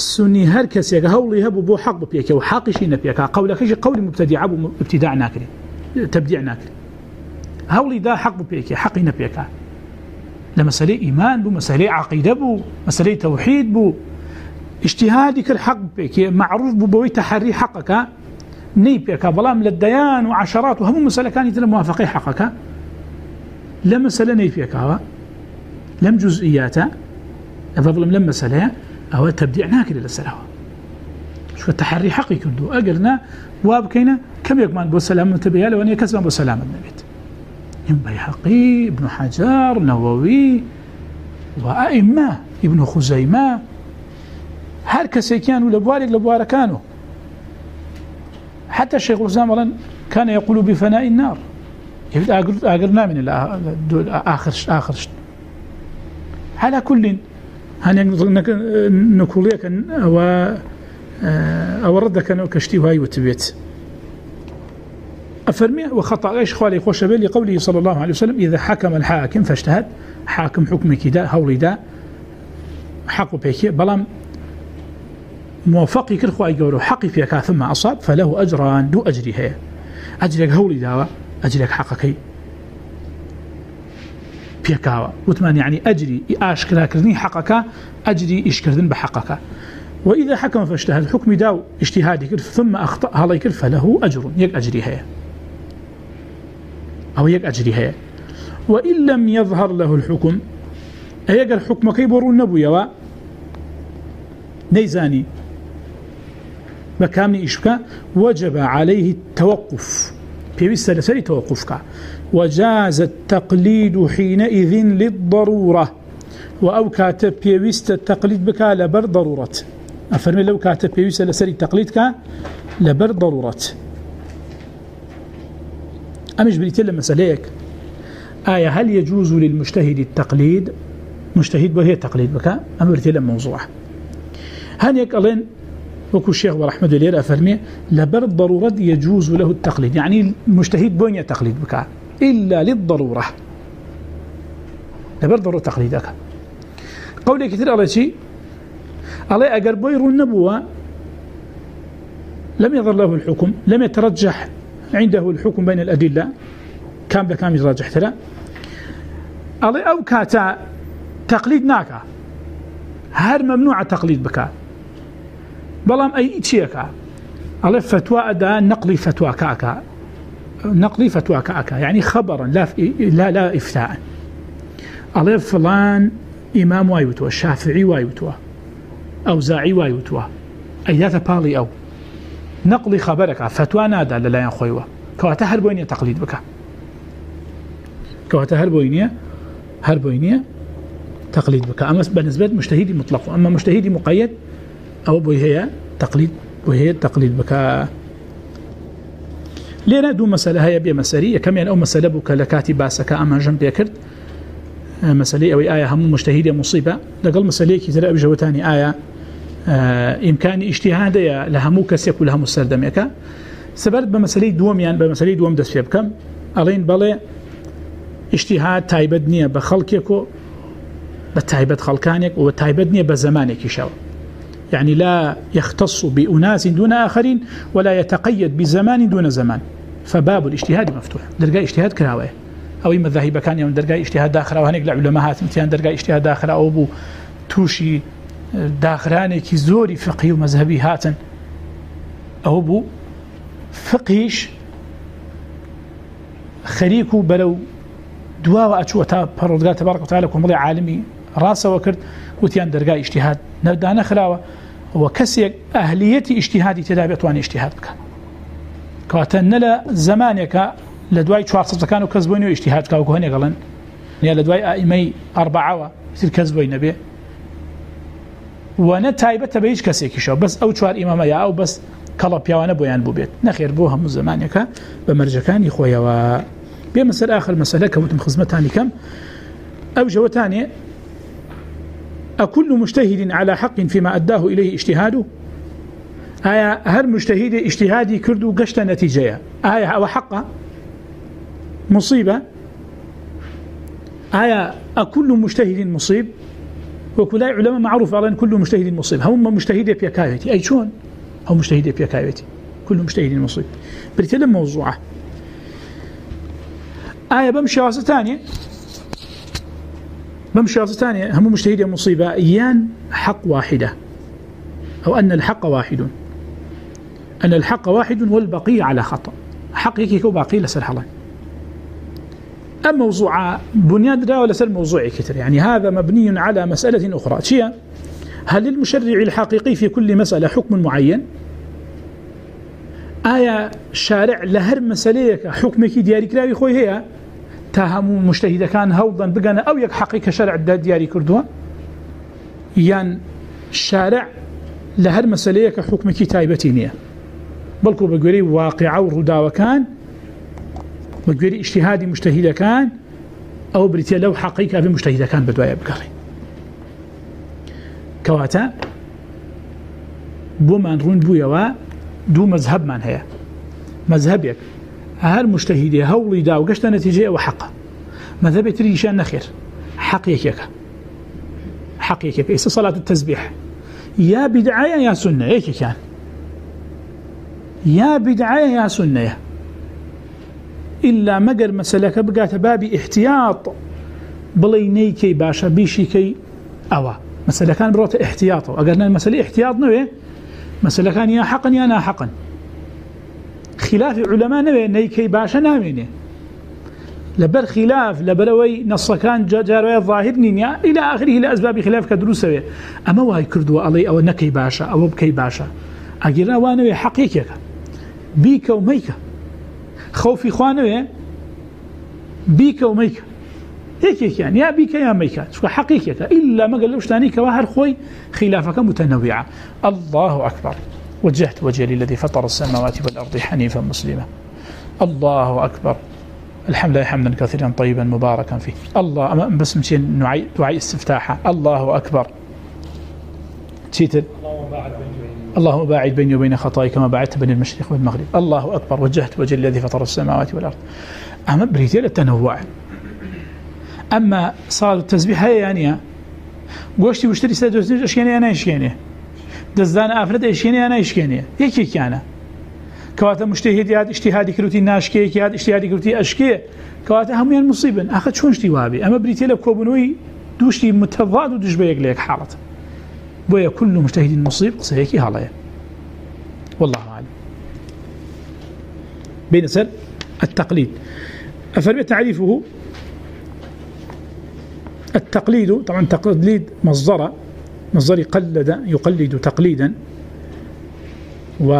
السني هر كس يغ هولي هبو بو حق بيك وحق شي نبيك قولك شي قول مبتدع ابو ابتداع ناكري تبديع ناكري هولي دا حق بيك حق نبيك لمسألة إيمان بو مسألة عقيدة بو مسألة توحيد بو. اجتهادك الحق بك معروف بو بوي تحري حقك نيبيك بلام للديان وعشرات وهم مسألة كانت الموافقة حقك لم مسألة نيبيك لم جزئياتا أفضل لم مسألة أو تبديع ناكل للسلام شو التحري حقي كندو أقرنا وابكينا كم يكمان بو السلام متبيا لو أن يكسب بو السلام النبيت ينبي حقي ابن حجار نووي، وأئمة، ابن خزيمة. هر كسي كانوا لبوارك لبوارك كانوا حتى الشيخ الإسلام كان يقول بفناء النار. أقرنا من آخر آخر على كل هل نقول لك أو أو ردك كشتي هاي وتبيت أفرمي وخطأ إيش خوالي خوش بيلي قوله صلى الله عليه وسلم، إذا حكم الحاكم فاجتهد. حاكم حكم كدا هولي دا حق بيكي بلام موفقي كل خواهي قولوا حقي فيك ثم أصاب، فله أجران، دو أجري هي أجريك هولي داوا أجريك حقكي بيكاوا وثمان يعني أجري أشكرا كردني حقك أجري إشكردن بحقك وإذا حكم فاجتهد حكم داو اجتهادي ثم أخطأ هلا يكر فله أجر يك أجري هي أو يك أجري هي وإن لم يظهر له الحكم أيق الحكم كي برو النبو يوا نيزاني بكامل إشبكا وجب عليه التوقف. في بيوست لسري توقفك وجاز التقليد حينئذ للضرورة. وأو كاتب بيوست التقليد بك لبر ضرورة. أفرمي لو كاتب بيوست لسري تقليدك لبر ضرورة. أمش بريتين لما سليك آية، هل يجوز للمجتهد التقليد؟ مجتهد وهي تقليد بك أم بريتين لما موضوع هل يقلين وكو الشيخ ورحمة الله أفرمي، لبر ضرورة يجوز له التقليد. يعني المجتهد بوين تقليد بك إلا للضرورة. لبر ضرورة تقليدك. قولي كثير الله شيء. الله أقر بوير النبوة لم يظهر له الحكم، لم يترجح عنده الحكم بين الأدلة. كام بكام يترجح ترى. الله أو كاتا تقليد ناكا. هر ممنوع تقليد بك بلام أي شيكا الله فتوى أدا نقلي فتوى كاكا. نقلي فتوى كاكا يعني خبرا، لا لا لا إفتاء الله فلان إمام وايوتوا الشافعي وايوتوا أوزاعي وايوتوا أيات بالي أو. نقلي خبرك، فتوى نادا لا ينخويوا كواتا هربوينية تقليد بك. كواتا هربوينية هربوينية تقليد بك. أما بالنسبة مجتهدي مطلق، أما مجتهدي مقيد، أو بوي هي تقليد بك. بوي هي تقليد بك لينا دو مسألة هي بيا مسألة كم يعني أو مسألة بك لكاتي باسك أما جنب يكرد مسألة أو آية هم مجتهدة مصيبة لقل مسألة كي ترى بجوتاني آية إمكان اجتهاد لهمو كسيك ولهمو السردميك سبرد بمسألة دوم يعني بمسألة دوم دس في بكم ألين بالي اجتهاد تايبد نية بخلقك بتايبد خلقانك وبتايبد نية بزمانك شو يعني لا يختص بأناس دون آخرين ولا يتقيد بزمان دون زمان. فباب الاجتهاد مفتوح. درجاء اجتهاد كراوه أو إما الذهيب كان يوم درجاء اجتهاد داخل وهنك العلماء امتيان درجاء اجتهاد داخل، أو بو توشي داخلانك زوري فقهي ومذهبي هاتن. أو بو فقهيش خريكو بلو دواء أتشوتا فرودقات تبارك وتعالى كمضي عالمي راسه وكرد وتيان درجاء اجتهاد. نبدأ نخلاوه خلاوة وكسي أهلية اجتهادي تدابع تواني اجتهاد بك. كواتن لا زمانك لدواي شوار صفزكان وكذبوني واجتهاد كا وكهني غلن. يا لدواي أئمي أربعة يصير كذبوين نبي. ونتايبة تبيش كسي كشو بس أو شوار إمام يا أو بس كلا بيوانا بويان بو بيت نخير بوها من زمانك بمرجكان يخويا و بمسألة آخر مسألة كوتم خزمتاني كم. أو جوتاني أكل مجتهد على حق فيما أداه إليه اجتهاده؟ آية هل مجتهد اجتهادي كردو قشت نتيجة. آية أو حق مصيبة. آية، أكل مجتهد مصيب؟ وكل علماء معروف على أن كل مجتهد مصيب. هم مجتهد بيكايتي أي شون؟ هم مجتهد بيكايتي كل مجتهد مصيب. بريتلم موضوعة آية بمشي واسة ثانية. بمشي ثانية؟ هم مجتهدين مصيبة. إيان حق واحدة. أو أن الحق واحد. أن الحق واحد والبقية على خطأ. حق يكي كو باقي لسر حلان أم موضوع؟ بنياد دا ولا سر موضوع كتر يعني هذا مبني على مسألة أخرى. شيء هل للمشرع الحقيقي في كل مسألة حكم معين؟ آية شارع لهر مسألة حكمك دياري كراوي خوي هي؟ تهم مجتهد كان هوضا بقنا أو يك حقيقة شرع دياري كردوا يان شارع لهر مسألة حكمك تايبتينية بلكو بقولي واقع وردا وكان بقولي اجتهادي مجتهد كان أو بريتيا لو حقيقة في مجتهد كان بدوايا بكاري كواتا بومان رون بويا دو مذهب من هي مذهبك هل مجتهد هولي دا وقشت نتيجة وحقه مذهب تريشان نخير حقيقك حقيقك إيسا صلاة التسبيح يا بدعاية يا سنة إيك كان يا بدعاية يا سنة إلا مقر مسألة بقات بابي احتياط بلي نيكي باشا بيشي كي أوا مسألة كان بروت احتياط وقالنا المسألة احتياط نوي مسألة كان يا حقا يا نا حقا خلاف علماء نوي نيكي باشا ناميني لبر خلاف لبروي نص كان جاروي الظاهر نينيا إلى آخره لأسباب خلاف كدروسة أما واي كردوا علي أو نكي باشا أو بكي باشا أجرنا وانوي حقيقك بيك وميك خوفي خوانوي بيك وميك هيك يعني يا بيك يا ميك شو حقيقك إلا ما قال لوش كواهر خوي خلافك متنوعة الله أكبر. وجهت وجهي للذي فطر السماوات والأرض حنيفا مسلما. الله أكبر. الحمد لله حمدا كثيرا طيبا مباركا فيه. الله، أما بس مشين نوعي دعاء استفتاحة. الله أكبر. تيتل اللهم باعد بيني وبين خطاي كما باعدت بين المشرق والمغرب. الله أكبر. وجهت وجه الذي فطر السماوات والأرض. أما بريتيل التنوع أما صلاة التسبيح هي يعني. قوشتي واشتري سادة أشكيني أنا أشياني إشكيني دزدان أفرد إشكيني أنا إشكيني هيك هيك أنا كواتا مجتهديات اجتهادي كروتي ناشكي كيات اجتهادي كروتي اشكي كواتا هميان مصيبا اخذ شون اشتي وابي اما بريتي لك كوبنوي دوشتي متضاد ودوش بيك ليك حالة بويا كل مجتهد مصيب قصيكي هالايا والله أعلم بين سر التقليد أفرمي تعريفه التقليد طبعا تقليد مصدر مصدر يقلد يقلد تقليدا. و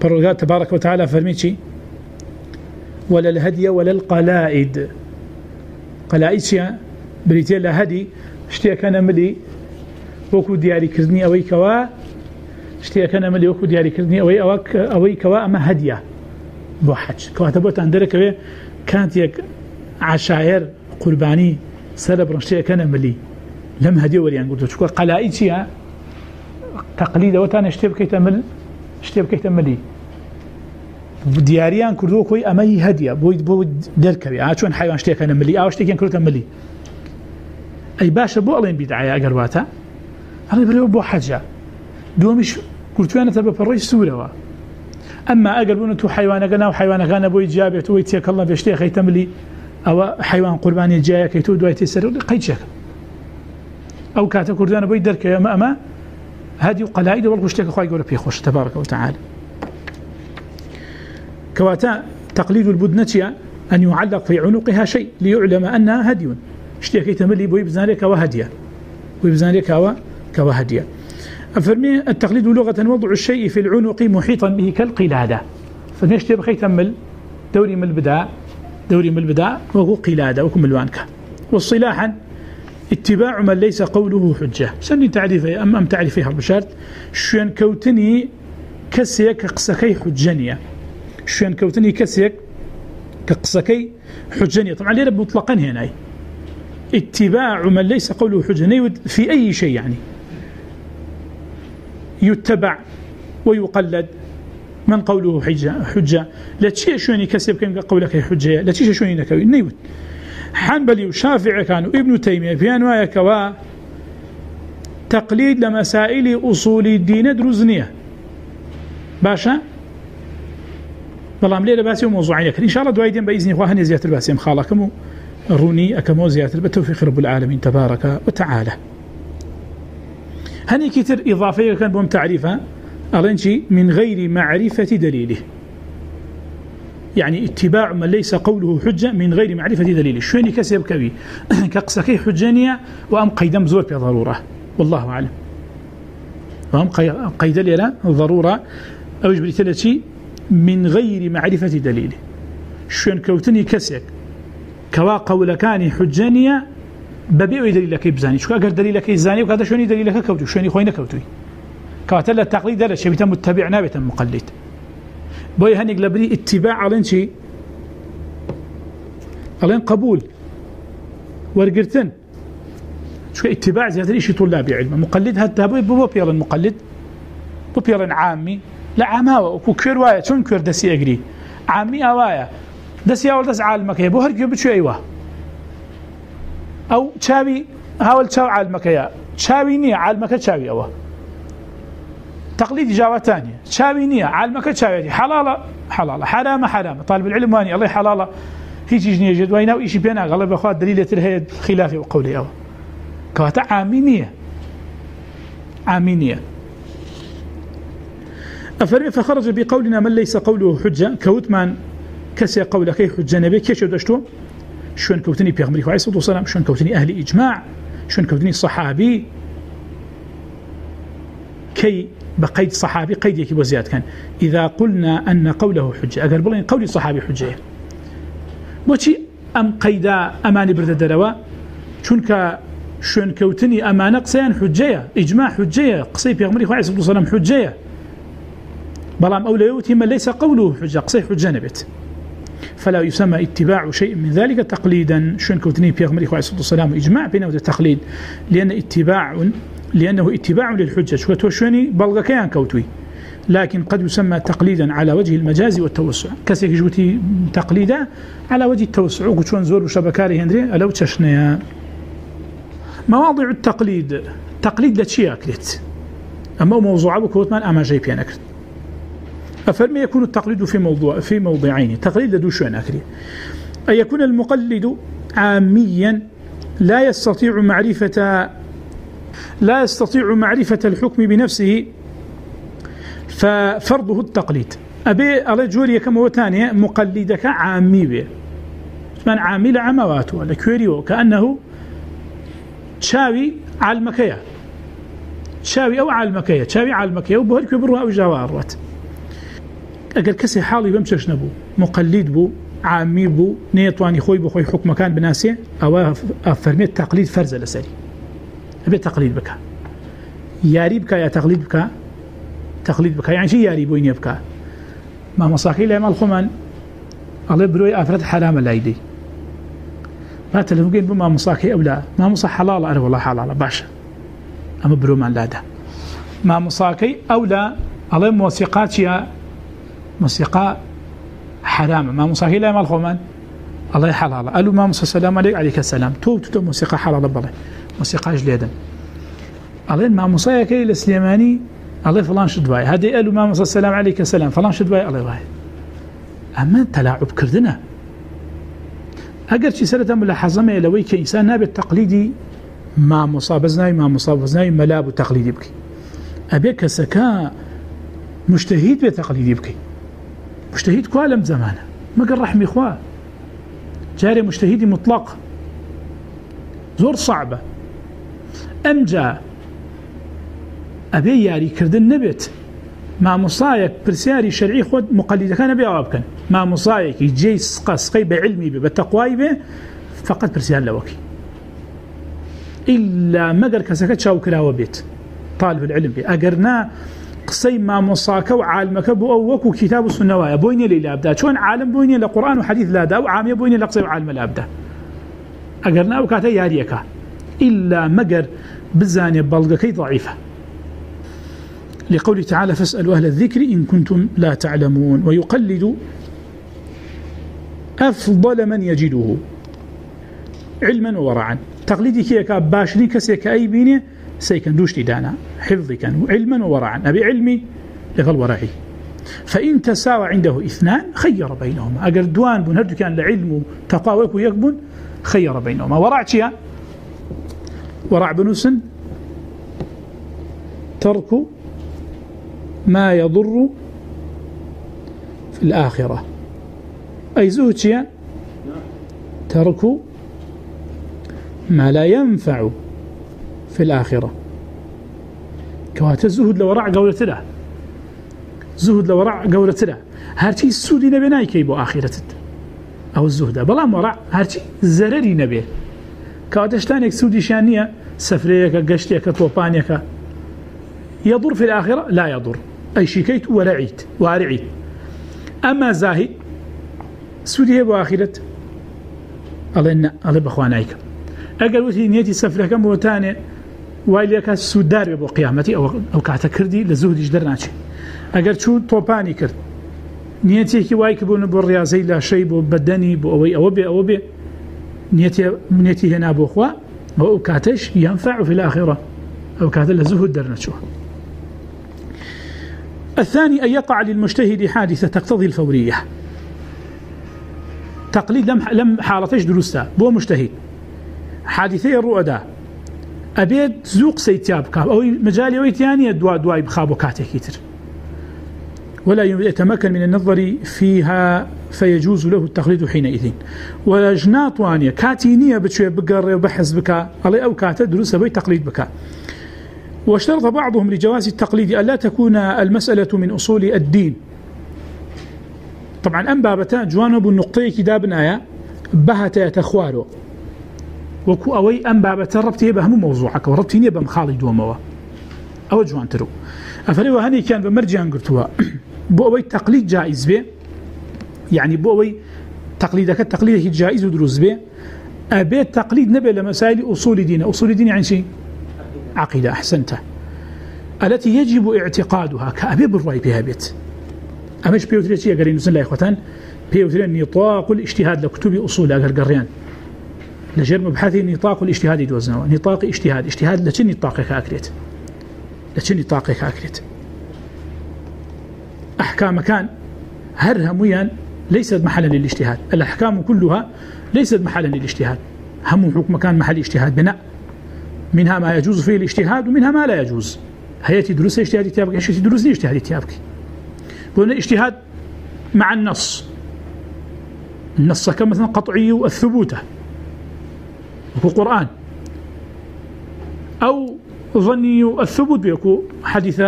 فرغات تبارك وتعالى فرميتي ولا الهدي ولا القلائد. قلائد شيا بريتي لا هدي اشتيا كان ملي وكو دياري كرني اوي كوا اشتيا كان ملي وكو دياري كرني اوي اوك اوي كوا اما هديه بو حج. كوا تبوت عندك كانت يك عشائر قرباني سلب رشتيا كان ملي لم هدي ولي قلت شكو قلائد تقليد وتان اشتيا كي شتێ بکەیتە ملی دیاریان کردو کۆی ئەمەی هەدیە بۆی بۆ دەرکەوی ئا حیوان شتێکەکە ملی ئاو شتێکیان کردتە ملی ئەی باشە بۆ ئەڵێن بیدعای ئەگەرواتە هەڵی برەوە بۆ حەجە دومیش کورتوانەتە بە سوورەوە ئەمما ئەگەر بوون تو حیوانەکە ناو حیوانەکانە بۆی جابێت وی تێکەڵە بێشتێ خەیتە ملی ئەوە حیوان قوربانی جایەکەی تو دوای تێسەر قەیچێک ئەو کاتە کوردانە بۆی دەرکەوە ئەمە ئەمە هذه قلائد والغشتك أخوة يقول في خوش تبارك وتعالى كواتا تقليد البدنة أن يعلق في عنقها شيء ليعلم أنها هدي. اشتيكي تملي بوي بزانيك وهدية بوي بزانيك كوهدية أفرمي التقليد لغة وضع الشيء في العنق محيطا به كالقلادة. فنشتي بخي تمل دوري من البداء دوري من البداء وهو قلادة وكم الوانك والصلاحا اتباع من ليس قوله حجة. سني تعريفه أم أم تعريفها بشرط شوين كوتني كسيك قسكي حجانية شوين كوتني كسيك كقسكي حجانية طبعا ليه رب مطلقا هنا؟ اتباع من ليس قوله حجة. في أي شيء يعني. يتبع ويقلد. من قوله حجة, حجة؟ لا تشيء شوين كسب كم قولك حجة. لا تشيء شوين نكوي. نيوت حنبلي وشافع كانوا ابن تيمية في أنواع كوا تقليد لمسائل أصول الدين دروزنية. باشا؟ بلام ليلة باسي وموضوعين إن شاء الله دوائدين بإذن إخوة، هني زيادة الباسي مخالكم روني أكمو زيادة بالتوفيق رب العالمين. تبارك وتعالى. هني كتر إضافية كان بهم تعريفها أرنشي من غير معرفة دليله. يعني اتباع من ليس قوله حجة من غير معرفة دليله شويني كسب كبي <coughs> كقسكي حجانية وأم قيدم زور بضرورة والله أعلم. وأم قيد لنا ضرورة. أو يجب من غير معرفة دليله شوين كوتني كسك كوا قولكاني حجانية ببيع دليلك بزاني. شو أقر دليلك إزاني وكذا شوني دليلك كوتو شوني خوينة كوتوي. كاتل التقليد لا شيء بيتم متبعنا بيتم مقلد بوي هنيك لبري اتباع علين شيء علين قبول. ورقرتن. شو اتباع زيادة شيء طلاب علم. مقلد هذا بو بو بيرن مقلد بو بيرن عامي. لا عماوة وكير وايا. شون كير دسي أجري عامي أوايا دسي أول دس عالمك يا. بو هرقي بشو أيوه أو شابي هاول شاو عالمك يا. شابي نية عالمك شابي أوه تقليد إجابة ثانية. شابي نية. عالمك شابي حلالة. حلالة. حرامة حرامة. طالب العلم واني. الله حلالة. هيك جنيه جد. وينا وإيش بينا غلب أخوات دليلة الهيد خلافي وقولي أوه كواتا عامينية عامينية أفرمي فخرج بقولنا من ليس قوله حجة. كوتمان كسي قولك. كي حجة نبي. كيش يدشتو؟ شون كوتني بيغمري عليه الصلاة والسلام. شون كوتني أهل إجماع. شون كوتني صحابي. كي بقيد صحابي، قيد يكي وزياد كان. إذا قلنا أن قوله حجة أقل بلين قولي صحابي حجة. بوشي أم قيدا أماني برد دروا شونك شون كوتني أمانة قسيان حجية، إجماع حجية، قصي بيغمري عليه الصلاة والسلام حجية. بلام أولى يوتي ليس قوله حجة، قصي حجة نبت فلا يسمى اتباع شيء من ذلك تقليدا، شون كوتني بيغمري عليه الصلاة والسلام إجماع بينه التقليد لأن اتباع لأنه اتباع للحجة. شو توشوني بلغ كيان كوتوي. لكن قد يسمى تقليدا على وجه المجاز والتوسع. كسيك جوتي تقليدا على وجه التوسع. وشون زور وشبكاري هندري؟ ألو تشنيا مواضع التقليد. تقليد لتشي أكلت أما موضوع بكوتمان أما جاي بيان أكلت أفرمي يكون التقليد في موضوع في موضعين. تقليد لدو شوين أكلي أن يكون المقلد عاميا لا يستطيع معرفة لا يستطيع معرفة الحكم بنفسه، ففرضه التقليد. أبي، الله جوري كما هو ثاني مقلدك عامي به من عامل عمواته لكوريو كأنه شاوي على المكية شاوي أو على المكية شاوي على المكية وبهر كبرها أو جوارات أقل كسي حالي بمشش نبو مقلد بو، عامي بو نيطواني خوي بخوي حكم كان بناسي، أو أفرمي التقليد فرز لسري. أبي تقليد بك. ياري بك يا تقليد بك. تقليد بك. يعني شي ياري بوين يبكى؟ ما مصاكي لما الخمان الله بروي أفرد حرام اللايدي ما تلفقين بما مصاكي أو لا. ما مصا حلال أنا والله حلال باشا. أما برو من لا ده. ما مصاكي أو لا. الله موسيقات يا موسيقى حرام. ما مصاكي لما الخمان الله حلال. قالوا ما مصا السلام عليك. عليك السلام. تو تو موسيقى حلال بالله موسيقى جليدا الله ما مصاكي لسليماني الله فلان شدواي هذه قالوا ما مصا السلام عليك السلام فلان شدواي الله واحد أما تلاعب كردنا اگر چی سرتا ملاحظه مې لوي کې انسان نه به ما مصاب زنای ما مصاب زنای ملاب تقلیدي بکی ابي كسكا مجتهد به تقلیدي بکی مجتهد کوالم زمانه مگر رحمي اخوا جاري مجتهدي مطلق زور صعبه امجا ابي ياري كردن نبت ما مصايك برسياري شرعي خود مقلدة كان بيعواب كان ما مصايك يجي سقى سقي بعلمي فقط برسيار لوكي إلا مقر كسكت شاو كراوة بيت طالب العلم به أقرنا قصي ما مصاك وعالمك بو أوك كتاب السنوايا بويني لي لابدا. شون عالم بويني لقرآن وحديث لا دا وعامي بويني لقصي وعالم لابدا. أقرنا وكاتا ياريكا إلا مقر بزاني بلغكي ضعيفة. لقول تعالى فاسألوا أهل الذكر إن كنتم لا تعلمون. ويقلد أفضل من يجده. علما وورعا تقليدي كيكا باشري كسيكا أي بيني سيكن دوش لدانا حفظي كان. علما وورعا أبي علمي لغل ورعي فإن تساوى عنده إثنان، خير بينهما. أقر دوان بن هردو كان لعلم تقاوك ويقبن خير بينهما. ورع شيئا ورع بنوس ترك ما يضر في الآخرة. أي زهد ترك ما لا ينفع في الآخرة. كوات الزهد لوراء قولة له زهد لوراء قولة له هرتي السودي نبي نايكي بو آخرة. أو الزهد بلا وراء هرتي زرري نبي. كواتشتانك سودي شانية. سفريك قشتيك طوبانيك يضر في الآخرة؟ لا يضر. أي شكيت ورعيت وارعيت أما زاهد سودي بو الله إن الله بخوانايك. أقل وثي نيتي سفرك موتاني وایلیەکە سوودار بێ بۆ قیامەتی ئەو ئەو کاتە کردی لە زوودیش دەرناچێت ئەگەر چوو تۆپانی کرد نیەتێکی وای کە بوون بۆ ڕاضەی لاشەی بۆ بەدەنی بۆ ئەوەی ئەوە بێ ئەوە بێ منێتی هێنا بۆ خوا. ئەو کاتەش ينفع في الآخرة. أو كاتل لزهد درنشوه الثاني أن يقع للمجتهد حادثة تقتضي الفورية. تقليد لم لم حالتش درستا. بو مجتهد. حادثة الرؤدا. أبيد زوق سيتيابك أو مجالي ويتياني الدواء دواء بخابو كاتي كتر ولا يتمكن من النظر فيها فيجوز له التقليد حينئذ. ولا جناط وانيا كاتينية بتشوية بقر وبحث بك علي أو كاتا دروس بي تقليد بك واشترط بعضهم لجواز التقليد ألا تكون المسألة من أصول الدين. طبعا أم بابتا جوانب النقطة كدابنا آية بهتا يتخوارو وكو أوي أم بابتا ربطي بهم موضوعك وربطيني بمخالي دوموا. أو جوان ترو. أفريو هني كان بمرجع قرتوا. بو أوي تقليد جائز به يعني یعنی بو أوي تقليدك التقليد جائز ودروز به أبي التقليد نبي لمسائل أصول دين أصول دين يعني یعنی شيء عقيدة أحسنت التي يجب اعتقادها كأبي بالرأي بها بيت أمش بيوتريتي أقرين نسل الله إخوتان بيوترين نطاق الاجتهاد لكتب أصول أقر قريان لجر مبحثي نطاق الاجتهاد يدوزنه نطاق اجتهاد. اجتهاد لچن نطاق كأكريت لچن نطاق كأكريت أحكام كان هر هميا ليست محلا للاجتهاد. الأحكام كلها ليست محلا للاجتهاد. هم حكم كان محل اجتهاد. بناء. منها ما يجوز فيه الاجتهاد ومنها ما لا يجوز. هياتي دروس اجتهاد تيابك ايش دروس اجتهاد تيابك قلنا اجتهاد مع النص. النص كما قطعي الثبوته وهو قرآن. أو ظني الثبوت بيكو حديث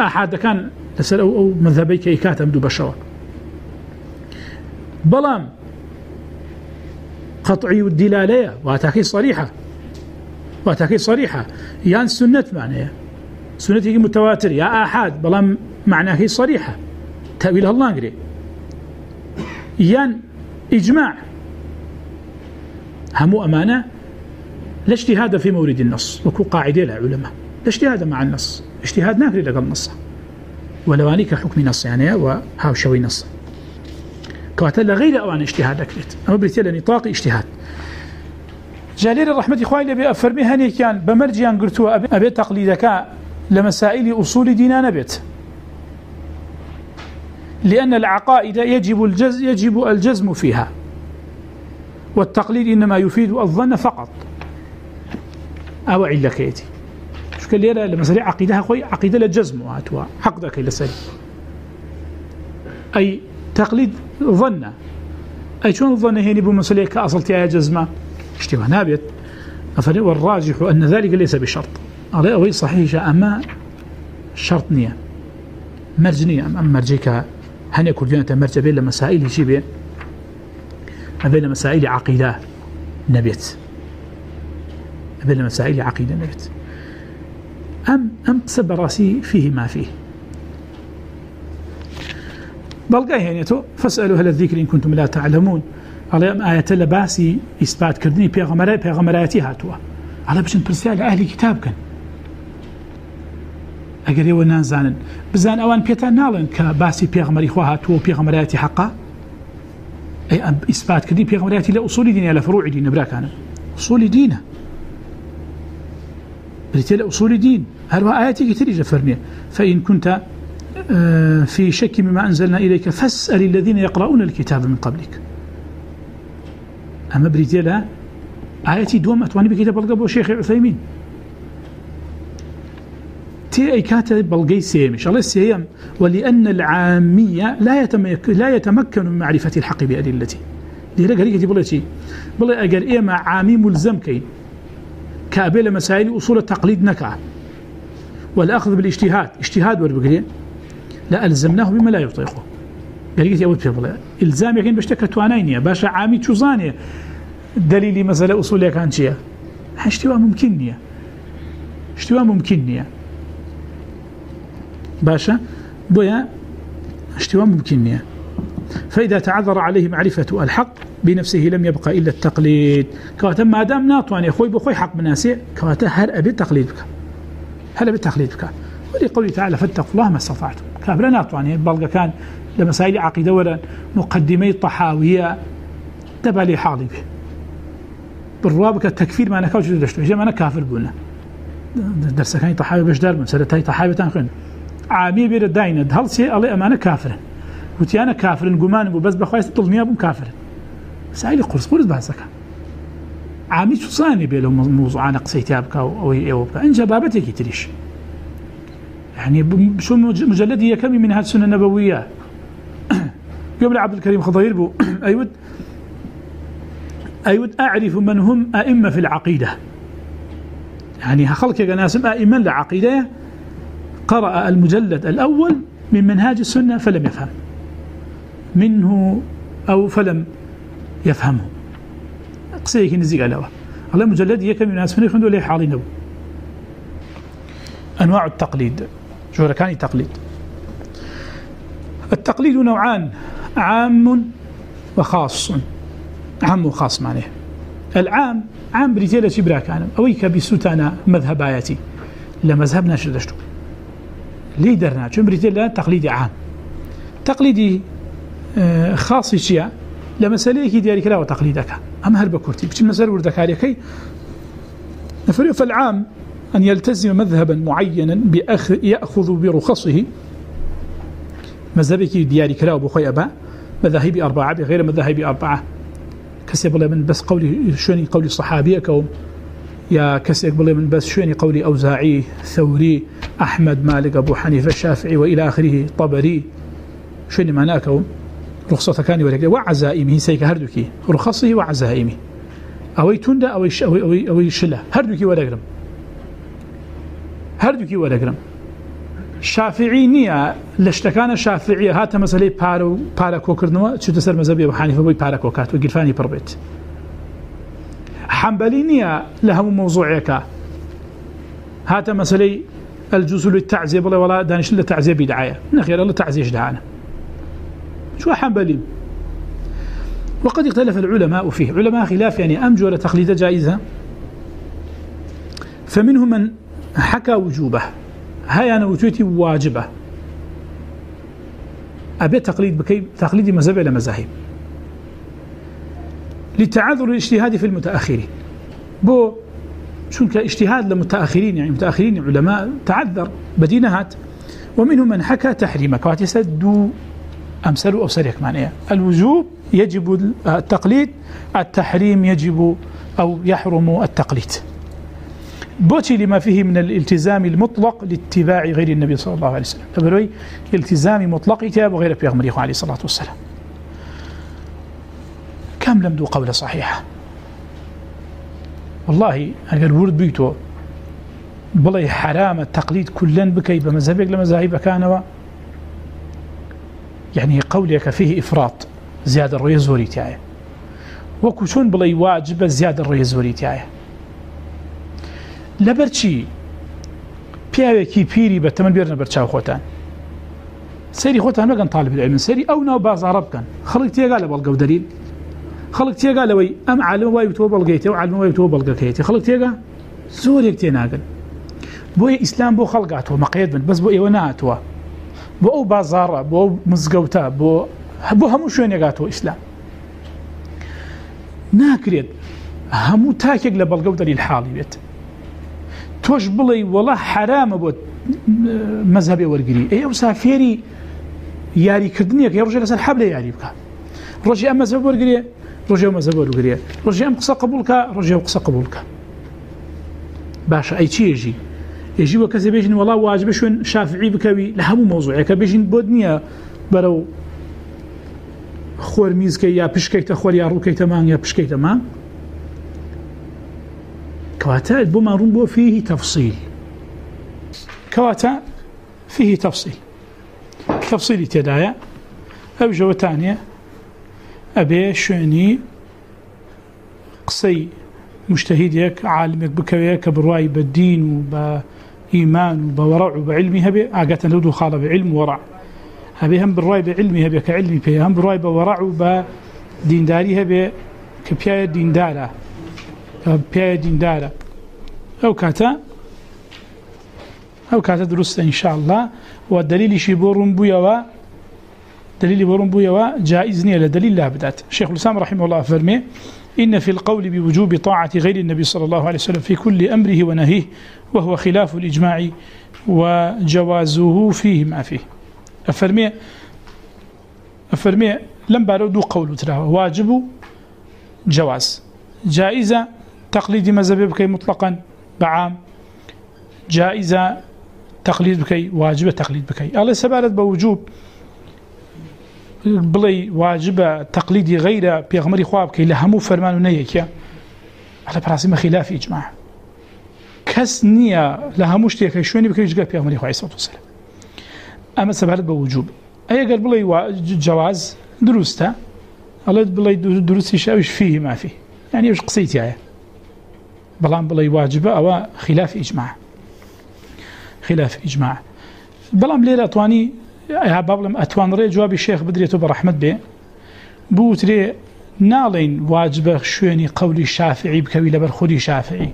أحد كان تسأل أو مذهبي كيكات أمدو بشرة بلام قطعي الدلالية واتاكي صريحة واتاكي صريحة يان سنة معنى سنة متواتر يا أحد بلام معناه صريحة تأويلها الله قري يان إجماع همو أمانة لا اجتهاد في مورد النص. وكو قاعدة للعلماء لا اجتهاد مع النص. اجتهاد ناكري لقى النص ولواني كحكم نص يعني وهاو شوي نص. كواتل غير أوان اجتهاد أكريت أما بريتيل نطاق اجتهاد. جالير الرحمة إخواني لبي أفرمي هني كان بمرجيان قرتوا أبي, أبي تقليدك لمسائل أصول دينا نبت لأن العقائد يجب, الجز يجب الجزم فيها. والتقليد إنما يفيد الظن فقط. أو علك يتي شو كان ليرا لمسألة عقيدة خوي، عقيدة للجزم. وهاتوا حق ذاك لسالي أي تقليد ظن أي شون الظن هنا بمسألة كأصل تيها جزمة؟ اشتبه نابت والراجح أن ذلك ليس بشرط. على أوي صحيح أما شرط نية. مرجنية. أم مرجيك هن يكون جنة مرجة بين مسائل شبه بين مسائل عقيدة نبيت بين مسائل عقيدة نبيت أم أم قصب راسي فيه ما فيه. بل قايه فاسألوا هل الذكر إن كنتم لا تعلمون. على آية لباسي إثبات كردني بيغمرات بيغمراتي هاتوا. على بشن برسال أهل كتاب كان ئەگەر ئێوە نازانن بزان ئەوان پێتان ناڵن کە باسی پێغمەری خوا هاتووە و حقا؟ ئیسپات کردی پێغمەرایەتی لە ئوسولی دینە لە فڕوعی دینە براکانە ئوسولی دینە. بريتي لأصول الدين هل هو آياتي كتير فرمية فإن كنت في شك مما أنزلنا إليك فاسأل الذين يقرؤون الكتاب من قبلك. أما بريتي لا آياتي دوم أتواني بكتاب القبو شيخ عثيمين. تي أي كاتة بلغي سيمش الله سيم. ولأن العامية لا, يتمك لا يتمكن من معرفة الحق بأدلته دي لك هريكة بلا شيء. بلا أقل إيه مع عامي ملزم كين. كابل مسائل أصول التقليد نكع والأخذ بالاجتهاد. اجتهاد وربقرين لا ألزمناه بما لا يطيقه. قال أود في بلا إلزام يكين بشتكى توانينيا باشا عامي تشوزانيا دليل مسألة أصول كان شيء اشتواء ممكن نية اشتواء ممكن باشا، بويا اشتواء ممكن نية فإذا تعذر عليه معرفة الحق بنفسه لم يبقى إلا التقليد. كواتا ما دام ناطوان يخوي بخوي حق مناسي، كواتا هل أبي التقليد بك؟ هل أبي التقليد بك؟ ولقوله تعالى فاتقوا الله ما استطعتم. كابلا ناطوان بلغ كان لمسائل عقيدة ولا مقدمي طحاوية تبالي حالي به. بالروابك التكفير ما نكاوش دشتو. جاء ما نكافر بونا. درس كان طحاوي باش دار من سنتين طحاوي تنخن عامي بير داينة. هل سي الله أمانة كافر وتي أنا كافر قمان بس بخوايس طلني أبو كافر سائل قرص قرص بحثك. عامي شو صاني بيلو موضوع أنا قصيتي أبكى أو يوبك إن جبابتك تريش. يعني شو مجلد هي كم من هذه السنة النبوية. <coughs> قبل عبد الكريم خضير بو. <coughs> أيود أيود أعرف من هم أئمة في العقيدة. يعني خلق ناس أئمة لعقيدة. قرأ المجلد الأول من منهاج السنة فلم يفهم. منه أو فلم يفهمه قصيك نزيق على الله. مجلد يكم من ناس من يخندوا ليه حالي نبو أنواع التقليد شو كان تقليد التقليد نوعان، عام وخاص عام وخاص معناه العام، عام بريتيلا شبرا كان أويك بسوتانا مذهب آياتي لا مذهبنا شدشتو لي شو بريتيلا تقليدي عام. تقليدي خاص شيء لما سليك ديارك لا وتقليدك أما هل بكرتي بتم مسألة وردك عليك نفرق فالعام أن يلتزم مذهبا معينا بأخ يأخذ برخصه. مذهبك ديارك لا وبخي أبا مذاهب أربعة بغير مذاهب أربعة كسب الله من بس قولي شوني قولي صحابية كوم يا كسب الله من بس شوني قولي أوزاعي ثوري أحمد مالك أبو حنيفة الشافعي وإلى آخره طبري شوني معناه كوم رخصة كان ولك. وعزائمه سيك هردوكي رخصه وعزائمه. أوي تندا أوي ش، أوي أوي أوي شلة. هردوكي ولا قرم. هردوكي ولا قرم. شافعي نية لشتكان شافعية هات مسألة بارو بارا كوكرنوا شو تسر مذهبي أبو حنيفة بوي بارا كوكات وقرفاني بربيت حنبلي نية لهم موضوعك هات مسألة الجزء للتعزية بلا ولا دانش للتعزية بدعاية نخير، الله تعزيش دعانا. شو حنبلي؟ وقد اختلف العلماء فيه. علماء خلاف، يعني أمج ولا تقليد جائزة. فمنهم من حكى وجوبه. هاي أنا وجوتي واجبة. أبي تقليد بكي، تقليد مذهب إلى مذاهب. لتعذر الاجتهاد في المتأخرين. بو، شنك اجتهاد للمتأخرين يعني متأخرين، علماء، تعذر بدينهات. ومنهم من حكى تحريمك واتسدوا أمثل أو سريك الوجوب يجب التقليد، التحريم يجب أو يحرم التقليد. بوتي لما فيه من الالتزام المطلق لاتباع غير النبي صلى الله عليه وسلم. فبروي التزام مطلق اتباع غير بيغمريه عليه الصلاة والسلام. كم لم دو قول صحيحة؟ والله أقول ورد بيتو، بلي حرام التقليد كلن بكي بمذهبك لمذاهب كانوا يعني قولك فيه إفراط، زيادة الرئيس وريتاية وكشون بلي واجب زيادة الرئيس وريتاية لبرچی پیاوێکی پیری بە تەمە بێرنە بەرچاو خۆتان سەری خۆتان نەگەن طالب العلم سەری ئەو ناو بازارە بکەن خەڵک تێگا لە بەڵگە و دەلیل خەڵک تێگا لەوەی ئەم عالم وای تۆ بەڵگەیتەوە عالم وای تۆ بەڵگەکەیەتی خەڵک تێگا زۆرێک تێ ناگەن بۆیە ئیسلام بۆ خەڵگاتەوە مەقید بن بەس بۆ ئێوە ناتوە بۆ ئەو بازارە، بۆ مزگەوتە، بۆ بۆ هەموو شوێنێگاتەوە ئیسلام. ناکرێت، هەموو تاکێک لە بەڵگە و دەلیل حاڵی بێت. توش بڵی وڵە حرامە بۆ مەذهبێ وەرگری. ئەی ئەو سافێری یاریکردنیەک ڕژێ لەسەر حەب لە یاری بکە. ڕۆژی ئەم مەزە وەرگێ ڕۆژێ مەزە وەرگێ ڕۆژی ئەم قسە قبولکە ڕۆژێ قسە قبولکە باشە، ئەی چێژی يجي وكذا بيجن والله واجب شون شافعي بكوي لهم موضوع. یعنی كبيجن بودنيا برو خور میز كي يا بشكي تخور يا روكي تمام يا بشكي تمام كواتا بما رنبو فيه تفصيل كواتا فيه تفصيل تفصيل تدايا أو جو تانية أبي شوني قصي مجتهدك عالمك بكويك برواي بالدين وبإيمان وبورع وبعلمي هبي أقات نودو خالة بعلم ورع. هبي هم برواي بعلمي هبي، كعلمي بي. هم برواي بورع وبدين داري هبي كبيايا دين دارا كبيايا دين دارا أو كاتا أو كاتا درست إن شاء الله. والدليل شي بورن بويا دليل بورن بويا جائز نية لدليل لا بدات شيخ الإسلام رحمه الله فرمي إن في القول بوجوب طاعة غير النبي صلى الله عليه وسلم في كل أمره ونهيه، وهو خلاف الإجماع وجوازه فيه ما فيه. أفرمي أفرمي، لم باردوا قول تراه واجب جواز. جائزة تقليد مذهب بكي مطلقا بعام. جائزة تقليد بكي، واجب تقليد بكي. الله سبارت بوجوب؟ بڵێ واجبە تەقلیدی غیرە پێغمەری خواب بکەی لە هەموو فەرمان و نەیەکە لە پراسیمە خلافی ئیجماع کەس نییە لە هەموو شتێکەکە شوێنی بکەیت گە پێغمەری خوای سە ئەمە سەبارەت بە وجوب. ئەگەر بڵێ جواز دروستە ئەڵێت بڵێ درستی شاویش فيه مافی. یعنی ئەوش قسەی تایە. بەڵام بڵێ واجبە ئەوە خلاف ئیجماع خلاف ئیجماع بەڵام لێرە توانی يا بابلم اتوان ري جوابي الشيخ بدريتو برحمت به بوتري نالين واجب شويني قولي الشافعي بكوي لبر خودي شافعي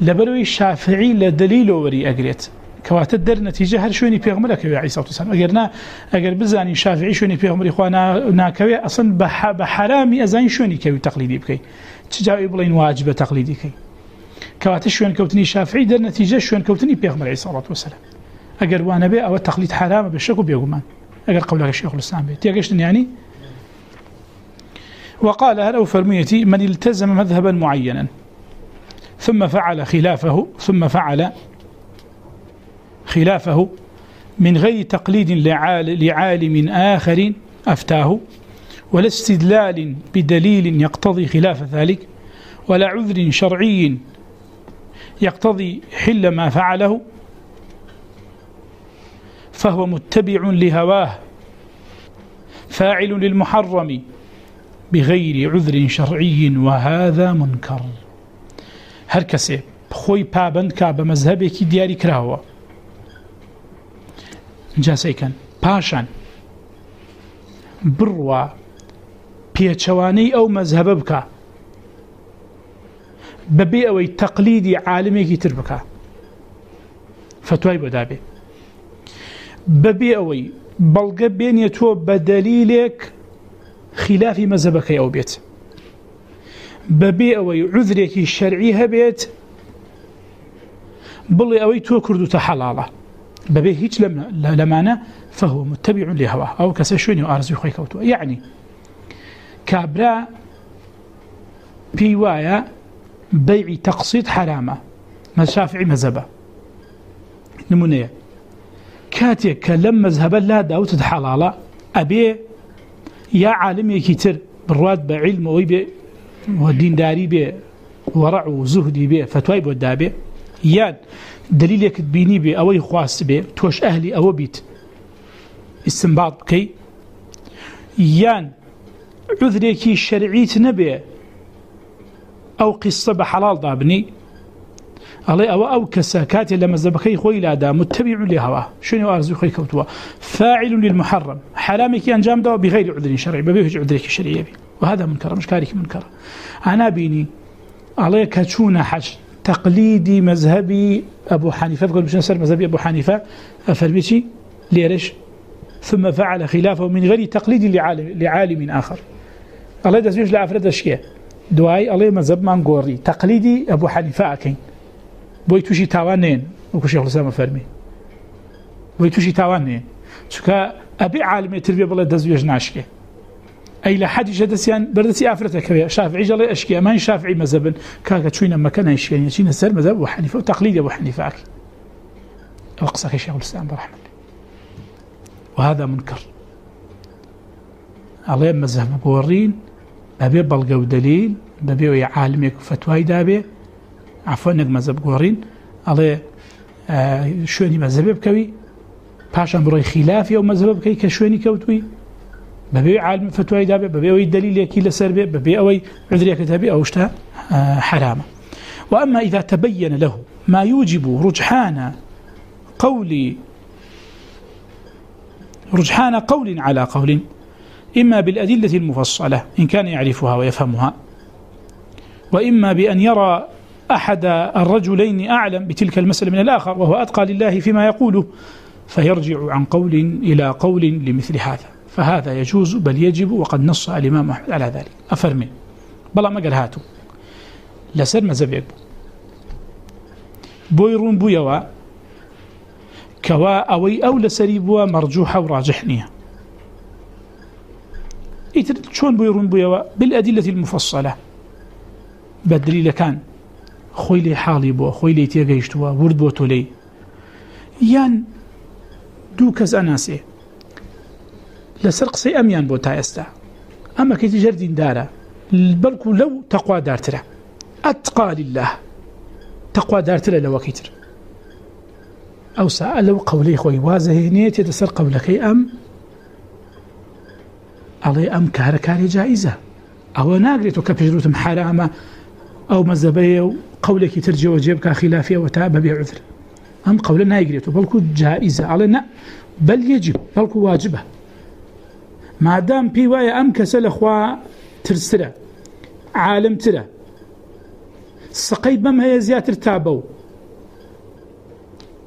لبروي الشافعي لدليل وري اقريت كوات الدر نتيجه هر شويني بيغمر كوي عيسى والسلام اقرنا اقر بزاني شافعي شويني بيغمر اخوانا ناكوي اصلا بحرامي ازاني شويني كوي تقليدي بكي تجاوي بلين واجب تقليدي كي كوات شوين كوتني شافعي در نتيجه شوين كوتني بيغمر عيسى اگر وانا به او تقلید حرام به شک و بیگمان اگر قول شیخ الاسلام به تیگشتن یعنی؟ وقال هل او فرميتي من التزم مذهبا معينا، ثم فعل خلافه، ثم فعل خلافه من غير تقليد لعالم آخر أفتاه، ولا استدلال بدليل يقتضي خلاف ذلك، ولا عذر شرعي يقتضي حل ما فعله فهو متبع لهواه، فاعل للمحرم بغير عذر شرعي، وهذا منكر. هر كسي بخوي بابند كاب مذهبك دياري كراهوا جاسي كان باشان بروا بيچواني او مذهب بك ببي او تقليدي عالمي كي تربكا فتوي بدابي ببي اوي بلغ بين يتو بدليلك خلاف مذهبك او بيت ببي اوي عذرك الشرعي هبيت بل اوي تو كردو تحلاله ببي هيج لمانا فهو متبع لهواه او كسشوني ارزو خيكوتو يعني یعنی، كابرا بيوايا بيع تقسيط حرامه ما مذهبه نمونه كاتيك كلم مذهب لا داوت حلالا ابي يا عالم كتر بالرواد بعلم ويبي ودين داري بي ورع وزهدي بي فتوى بودابي يا دليل يكتبيني بي او يخواس بي توش اهلي او بيت استنباط بكي يان عذريكي الشرعيت نبي او قصة بحلال ضابني الله او او كساكات لما زبكي خوي لادا متبع لهوا شنو ارزو خوي كوتوا فاعل للمحرم. حرامك انجام دو بغير عذر شرعي ببيه عذرك الشرعي وهذا منكر مش كارك منكر انا بيني الله كتشون حج تقليدي مذهبي ابو حنيفه بقول مش نسر مذهبي ابو حنيفه فرميتي ليرش ثم فعل خلافه من غير تقليد لعالم لعالم اخر الله دزوج لافرد اشياء دعاي الله مذهب من غوري تقليدي ابو حنيفه اكين بۆی تووشی تاوان نێن وەکو شێخ لەسامە فەرمی بۆی تووشی تاوان نێن چکە ئەبێ عالمێتر بێ بڵێ دەزوێژ ناشکێ ئەی لە حەدیشە دەستیان بەردەسی ئافرەتەکەوێ شافعی ئەشکی ئەمان شافعی مەزەبن کاکە چوینە مەکە نایشکێنە چینە سەر مەزەب و حەنیفە و تەقلیدە بۆ حەنیفاکی أقصى شيخ الإسلام برحمة وهذا منكر الله مذهب بورين بەبێ بەڵگە و دلیل بەبێ عالمێک و فتوای دابێ عفۆ نەک مەزەب گۆڕین. ئەڵێ شوێنی مەزەبێ بکەوی. پاشان بڕۆی خلافی ئەو مەزەبە بکەی کە شوێنی کەوتوی بەبێ عالم فتوای دابێ، بەبێ ئەوەی دلیلێکی لەسەر بێ، بەبێ ئەوەی عذرێکە دەبێ ئەو شتە حرامە. وأما إذا تبين له ما يوجب رجحان قول رجحان قول على قول، إما بالأدلة المفصلة، إن كان يعرفها ويفهمها، وإما بأن يرى أحد الرجلين أعلم بتلك المسألة من الآخر، وهو أتقى لله فيما يقوله، فيرجع عن قول إلى قول لمثل هذا. فهذا يجوز، بل يجب، وقد نص الإمام أحمد على ذلك. أفرمي. بلا ما قال هاتو. لسر مذهب يقبو بويرون بويوا. كوا أوي أو لسريبوا مرجوحة وراجحنية. شون بيرون بيوا بالأدلة المفصلة. بدليل كان. خوي لي حالي بو خوي لي تيغيشتوا ورد بو تولي يان دوكز أناسي لسرق سي أميان بو تايستا أما كي تجردين دارا بلكو لو تقوى دارترا أتقى لله. تقوى دارترا لو كيتر أو سأل لو قولي خوي وازه نيتي تسر قولك أم ئەڵێ ئەم کارە کاری جاییزە ئەوە ناگرێت و کە پێشروتم حرامە. ئەو مەزەبەیە و قولێکی ترجەوە جێب کا خلافیەوە تا بەبێ عذر. ئەم قولە نایگرێت و بەڵکو جاییزە ئەڵێ نە بەل یەجب بەڵکو واجبە. مادام پێی وایە ئەم کەسە لەخوا ترسرە عالمترە سقەی بەم هەیە زیاتر تا بەو.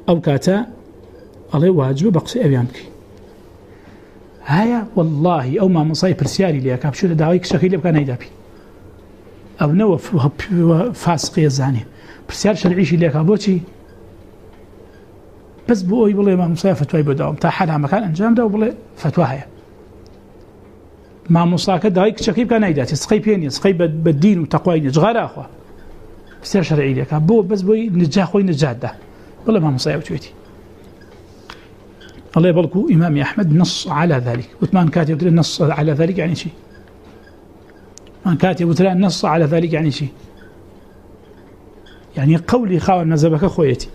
ئەو کاتە ئەڵێ واجبە بە قسەی ئەویان بکەی. هيا والله او ما مصاي برسياري لي كاب شو داوي شكل يبقى نايدابي او نو فاسق يزاني برسيار شرعي لي كابوتي بس بو اي والله ما مصاي فتوى بداوم تا حدا مكان انجام ده والله فتوى هيا ما مصاك داوي شكل يبقى نايداتي سقي بيني سقي بالدين وتقوى جغار اخوه برسيار شرعي لي كابو بس بو نجاح خوي نجاح ده والله ما مصاي وتويتي الله يباركو إمام أحمد نص على ذلك وثمان كاتب نص على ذلك يعني شيء كاتب وثلاث نص على ذلك يعني شيء. يعني قولي خاوة نزبك خويتي.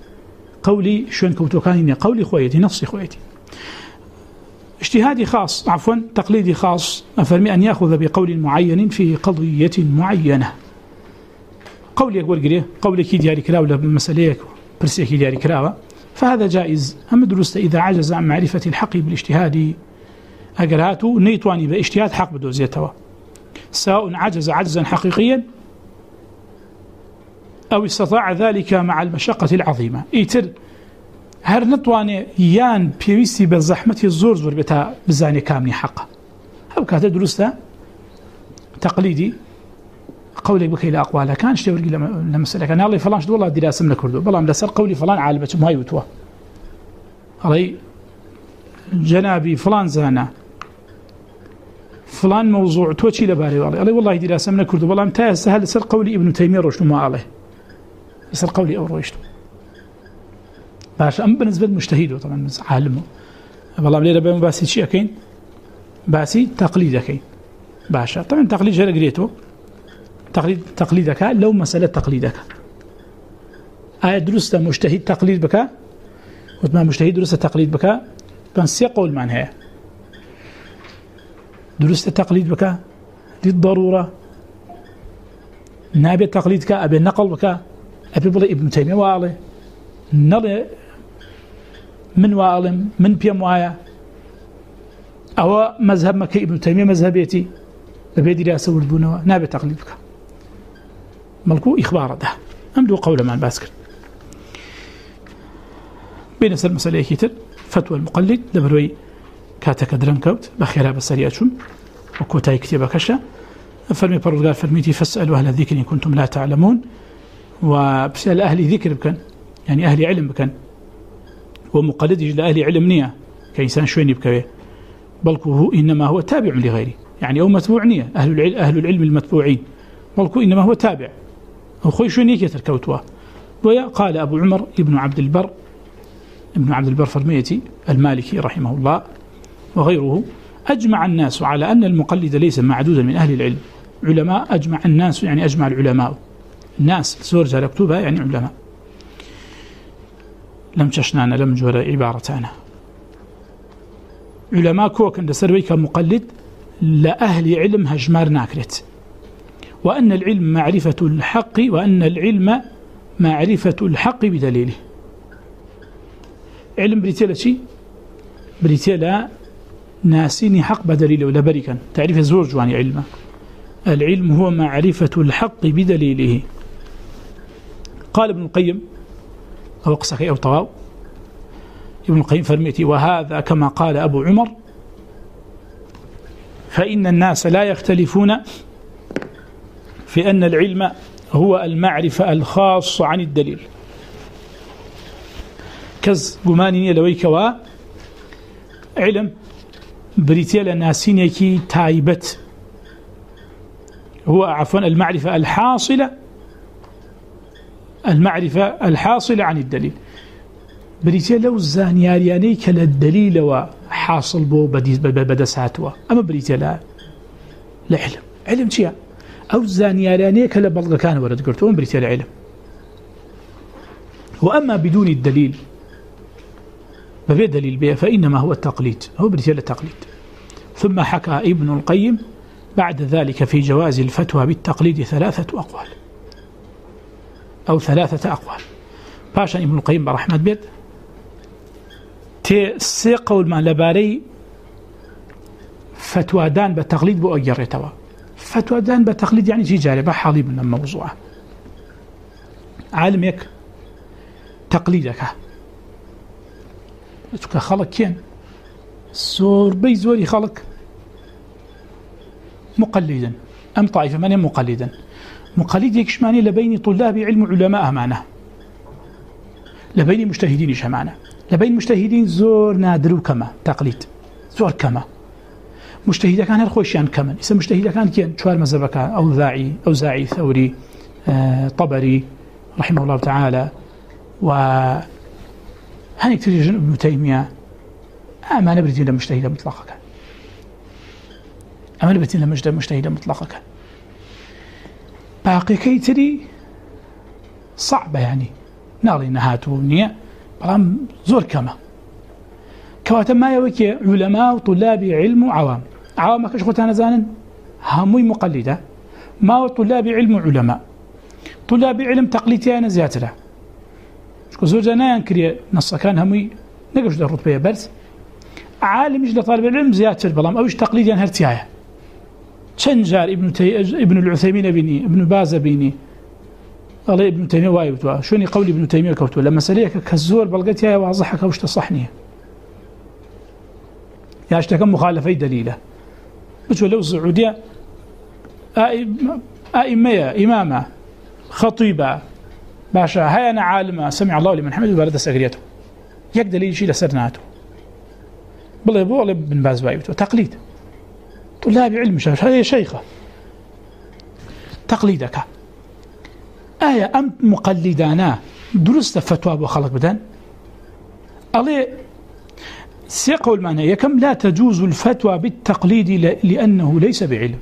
قولي شون كوتوكاني قولي خويتي، نصي خويتي. اجتهادي خاص، عفوا، تقليدي خاص. أفرمي أن يأخذ بقول معين في قضية معينة. قولي أقول قريه، قولي كي دياري كراوة مسأليك برسيك دياري كراوة. فهذا جائز. أما درست إذا عجز عن معرفة الحق بالاجتهاد أقراته نيتواني باجتهاد حق بدوزيته سواء عجز عجزا حقيقيا أو استطاع ذلك مع المشقة العظيمة. إيتر هر نتواني يان بيويستي بالزحمة الزور زور بتا بزاني كامني حقا أو كاتا درست تقليدي قولي بك إلى كان شتي ورقي لما سألك أنا الله فلان شدو الله دراسة من كردو بلام لسر قولي فلان عالبة ما يوتوا علي جنابي فلان زانا فلان موضوع توشي لباري والله علي والله دراسة من كردو بلام تا سهل لسر قولي ابن تيمية روشتو ما عليه لسر قولي أو روشتو باش أم بالنسبة مجتهد طبعا عالمه بلام ليلة بهم باسي شيء أكين باسي تقليد أكين باشا طبعا تقليد جهل قريته تقليد تقليدك لو مسألة تقليدك آية درست مجتهد تقليد بك وما مجتهد درست تقليد بك بس يقول معناها درست تقليد بك للضرورة. نابي تقليدك أبي النقل بك أبي بلي ابن تيمية وعلي نلي من وعلم من بيم وعيا أو مذهب مكي ابن تيمية مذهبيتي أبي دراسة وردبونه نابي تقليد بك ملكو إخبار ده أمدو قول ما باسكر بين سر مسألة كتر فتوى المقلد لبروي كاتك درن كوت بخيرها بسرية شم وكوتاي كتابة كشا فرمي برودقال فرميتي فاسألوا أهل الذكر إن كنتم لا تعلمون وبسأل أهل ذكر بكن يعني یعنی أهل علم بكن ومقلد إلى أهل علم نية كإنسان شويني بكوي بل هو إنما هو تابع لغيره يعني یعنی أو متبوع نية أهل العلم, أهل العلم المتبوعين بل إنما هو تابع. خوي شو نيكي تركوتوا ويا قال أبو عمر ابن عبد البر ابن عبد البر فرميتي المالكي رحمه الله وغيره، أجمع الناس على أن المقلد ليس معدودا من أهل العلم. علماء، أجمع الناس، يعني أجمع العلماء. الناس سور جال يعني علماء. لم تشنانا لم جور عبارتانا علماء كوكن لسرويك مقلد لأهل علم هجمار ناكرت. وأن العلم معرفة الحق، وأن العلم معرفة الحق بدليله. علم بريتيلا شي؟ بريتيلا ناسيني حق بدليله ولا تعريف زور جواني علمه. العلم هو معرفة الحق بدليله. قال ابن القيم، أو قصك أو طواو. ابن القيم فرميتي، وهذا كما قال أبو عمر، فإن الناس لا يختلفون في أن العلم هو المعرفة الخاصة عن الدليل. كز قماني لويكوا علم بريتيال ناسين يكي تايبت هو عفوا المعرفة الحاصلة المعرفة الحاصلة عن الدليل. بريتيال لو الزانيارياني كلا الدليل وحاصل بو بدساتوا أما بريتيال لا علم. علم شيء أو الزانيارياني كلا بلغ كان ورد قرتون بريتيال علم. وأما بدون الدليل ببي دليل بيه فإنما هو التقليد. هو بريتيال التقليد ثم حكى ابن القيم بعد ذلك في جواز الفتوى بالتقليد ثلاثة أقوال أو ثلاثة أقوال. باشا ابن القيم برحمة بيت. تي سي قول ما لباري فتوى دان بالتقليد بو أجرتوا فتوى دان بالتقليد يعني جي جاربة حالي من الموضوع. عالم يك تقليدك. خلق كين؟ سور بي زوري خلق. مقلدا. أم طائفة من مقلدا. مقلد يكشماني لبين طلاب علم علماء معنا لبين مجتهدين شمعنا لبين مجتهدين زور نادر كما تقليد. زور كما. مجتهد كان الخوشيان كمان اسم مجتهد كان كين شوار مذهبك أو ذاعي، أو زاعي، ثوري طبري، رحمه الله تعالى. و هنيك تريد ابن تيمية. ما نبرد إلى مجتهد مطلقا. كان أما نبرد إلى مجتهد مطلقا. كان باقي كيتري صعبة يعني. نالي نهات ونية بلام زور كما. كواتا ما يوكي علماء وطلاب علم وعوام. عوام كش خوتانا زانن؟ هموي مقلدة. ما طلاب علم وعلماء؟ طلاب علم تقليدي أنا زيادة شكو زور جانا ينكري نصا كان هموي نقش در رتبه برس. عالم يجل طالب العلم؟ زيادة بلام أوش تقليدي أنها ارتياية تنجار ابن, تي... ابن العثيمين بيني ابن باز بيني. الله ابن تيمية وايبتوا شوني قولي ابن تيمية كوتوا لما سليك كالزور بلغتها يا واضحك وش تصحني؟ يا اشتكى مخالفة دليلة؟ بتقول لو السعودية أئمة إمامة خطيبة باشا هاي أنا عالمة سمع الله لمن حمد وبرد سقريته. يك دليل شيء لسرناته. بلا يبو الله بن باز وايبتوا تقليد. طلاب علم شاف هذه شيخة. تقليدك. آية أم مقلدانا. درست فتوى بخلق بدن. ألي سيقول المعنى. يكم لا تجوز الفتوى بالتقليد لأنه ليس بعلم.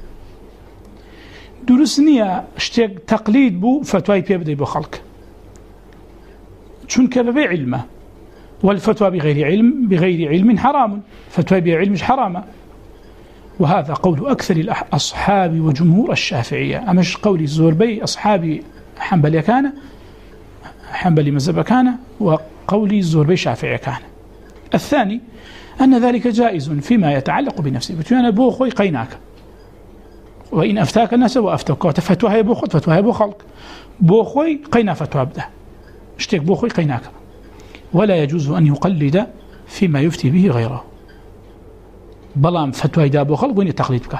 درسنيا اشتاق تقليد بو فتوى بيبدي بخلق شنك بعلمه والفتوى بغير علم بغير علم حرام. فتوى بعلم مش حرامه وهذا قول أكثر الأصحاب وجمهور الشافعية. أمش قول الزوربي أصحاب حنبلي كان حنبلي مذهب كان، وقول الزوربي شافعية كان. الثاني، أن ذلك جائز فيما يتعلق بنفسه. بتوانا بو خوي قيناك. وإن أفتاك الناس وأفتوك. وتفتوها يبو خد فتوها يبو خلق. بو خوي قينا فتوها أبدا. اشتك بو خوي قيناك. ولا يجوز أن يقلد فيما يفتي به غيره. بلام فتوى دابو خلق وين التقليد بك؟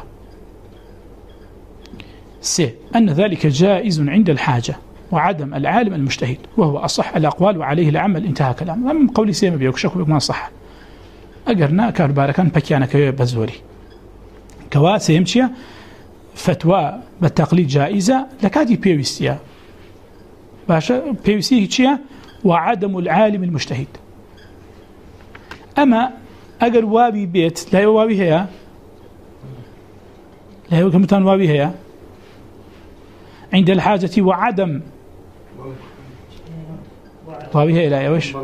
سي، أن ذلك جائز عند الحاجة وعدم العالم المجتهد، وهو أصح الأقوال وعليه العمل، انتهى كلام. من قولي سيما بيوك شكو بيك ما صح. أقرنا كارباركان بكيانا كيو بزوري. كوا سيمشي فتوى بالتقليد جائزة، لكادي بيوستيا باشا بيوستيا وعدم العالم المجتهد. أما أجر وابي بيت، لا يوابي هي لا يوابي كمتان وابي هي عند الحاجة وعدم. وابي هي لا يوش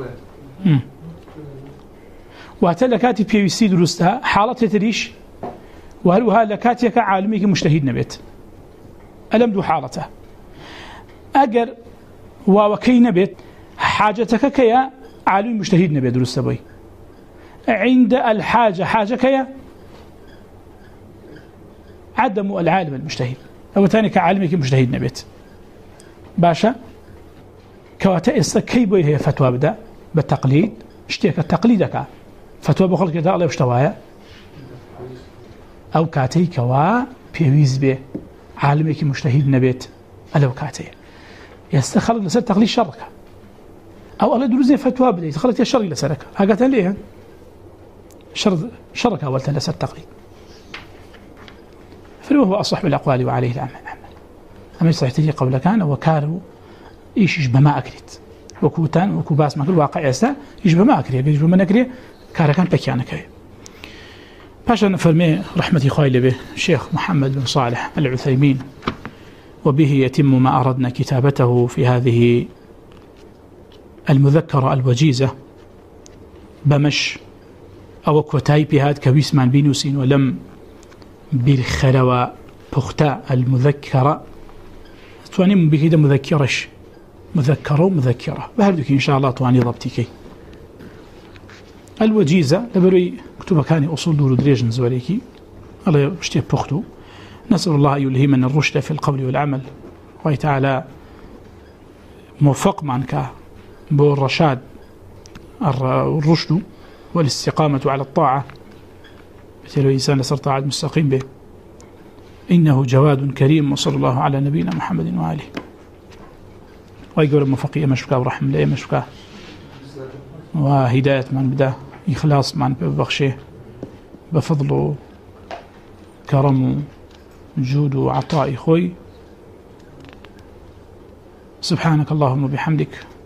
واتلا كاتي بيوسي درستها حالة تريش؟ وهل لكاتيك عالمي مجتهد نبيت. ألم دو حالته. أجر ووكي نبيت حاجتك كيا؟ عالمي مجتهد نبيت درست بي عند الحاجة حاجة كيا؟ عدم العالم المجتهد. أو ثاني كعالمك مجتهد نبيت باشا، كواتا استكي بوي هي فتوى بدا؟ بالتقليد. اشتيك التقليدك فتوى بخلق كده الله يشتوايا او كاتي كوا بيويز بي. عالمك مجتهد نبيت ألو كاتي. يستخلق لسر تقليد شرك او الله دروزي فتوى بدا يتخلق الشرق لسرك هاقات ليه شر، شرك اولتا لسر تقليد فلو هو أصح بالأقوال وعليه العمل أما يصحيح تجي قبل كان وكارو إيش يشبه ما أكريت. وكوتان وكوباس ما كل واقع يسا يشبه ما أكريت يشبه ما نكري كارا كان بكيانا كي باشا نفرمي رحمتي خايلة به شيخ محمد بن صالح العثيمين. وبه يتم ما أردنا كتابته في هذه المذكرة الوجيزة، بمش أو كوتاي بهاد كويسمان بينوسين ولم بالخلوى بختاء المذكرة. تواني بكيدا مذكرش. مذكرة ومذكرة. بهردك إن شاء الله تواني ضبطيكي. الوجيزة لبروي كتب كاني أصول دور دريجن زواليكي الله يشتيه بختو نسأل الله أن يلهمنا الرشد في القول والعمل. وهي تعالى موفق معنك بو الرشاد الرشد والاستقامة على الطاعة. مثل الإنسان لسر طاعة مستقيم به. إنه جواد كريم، وصلى الله على نبينا محمد وآله. ويقول المفقية مشكا ورحمة الله مشكا وهداية من بدا، إخلاص من ببخشه. بفضل كرم جود وعطاء خوي. سبحانك اللهم وبحمدك.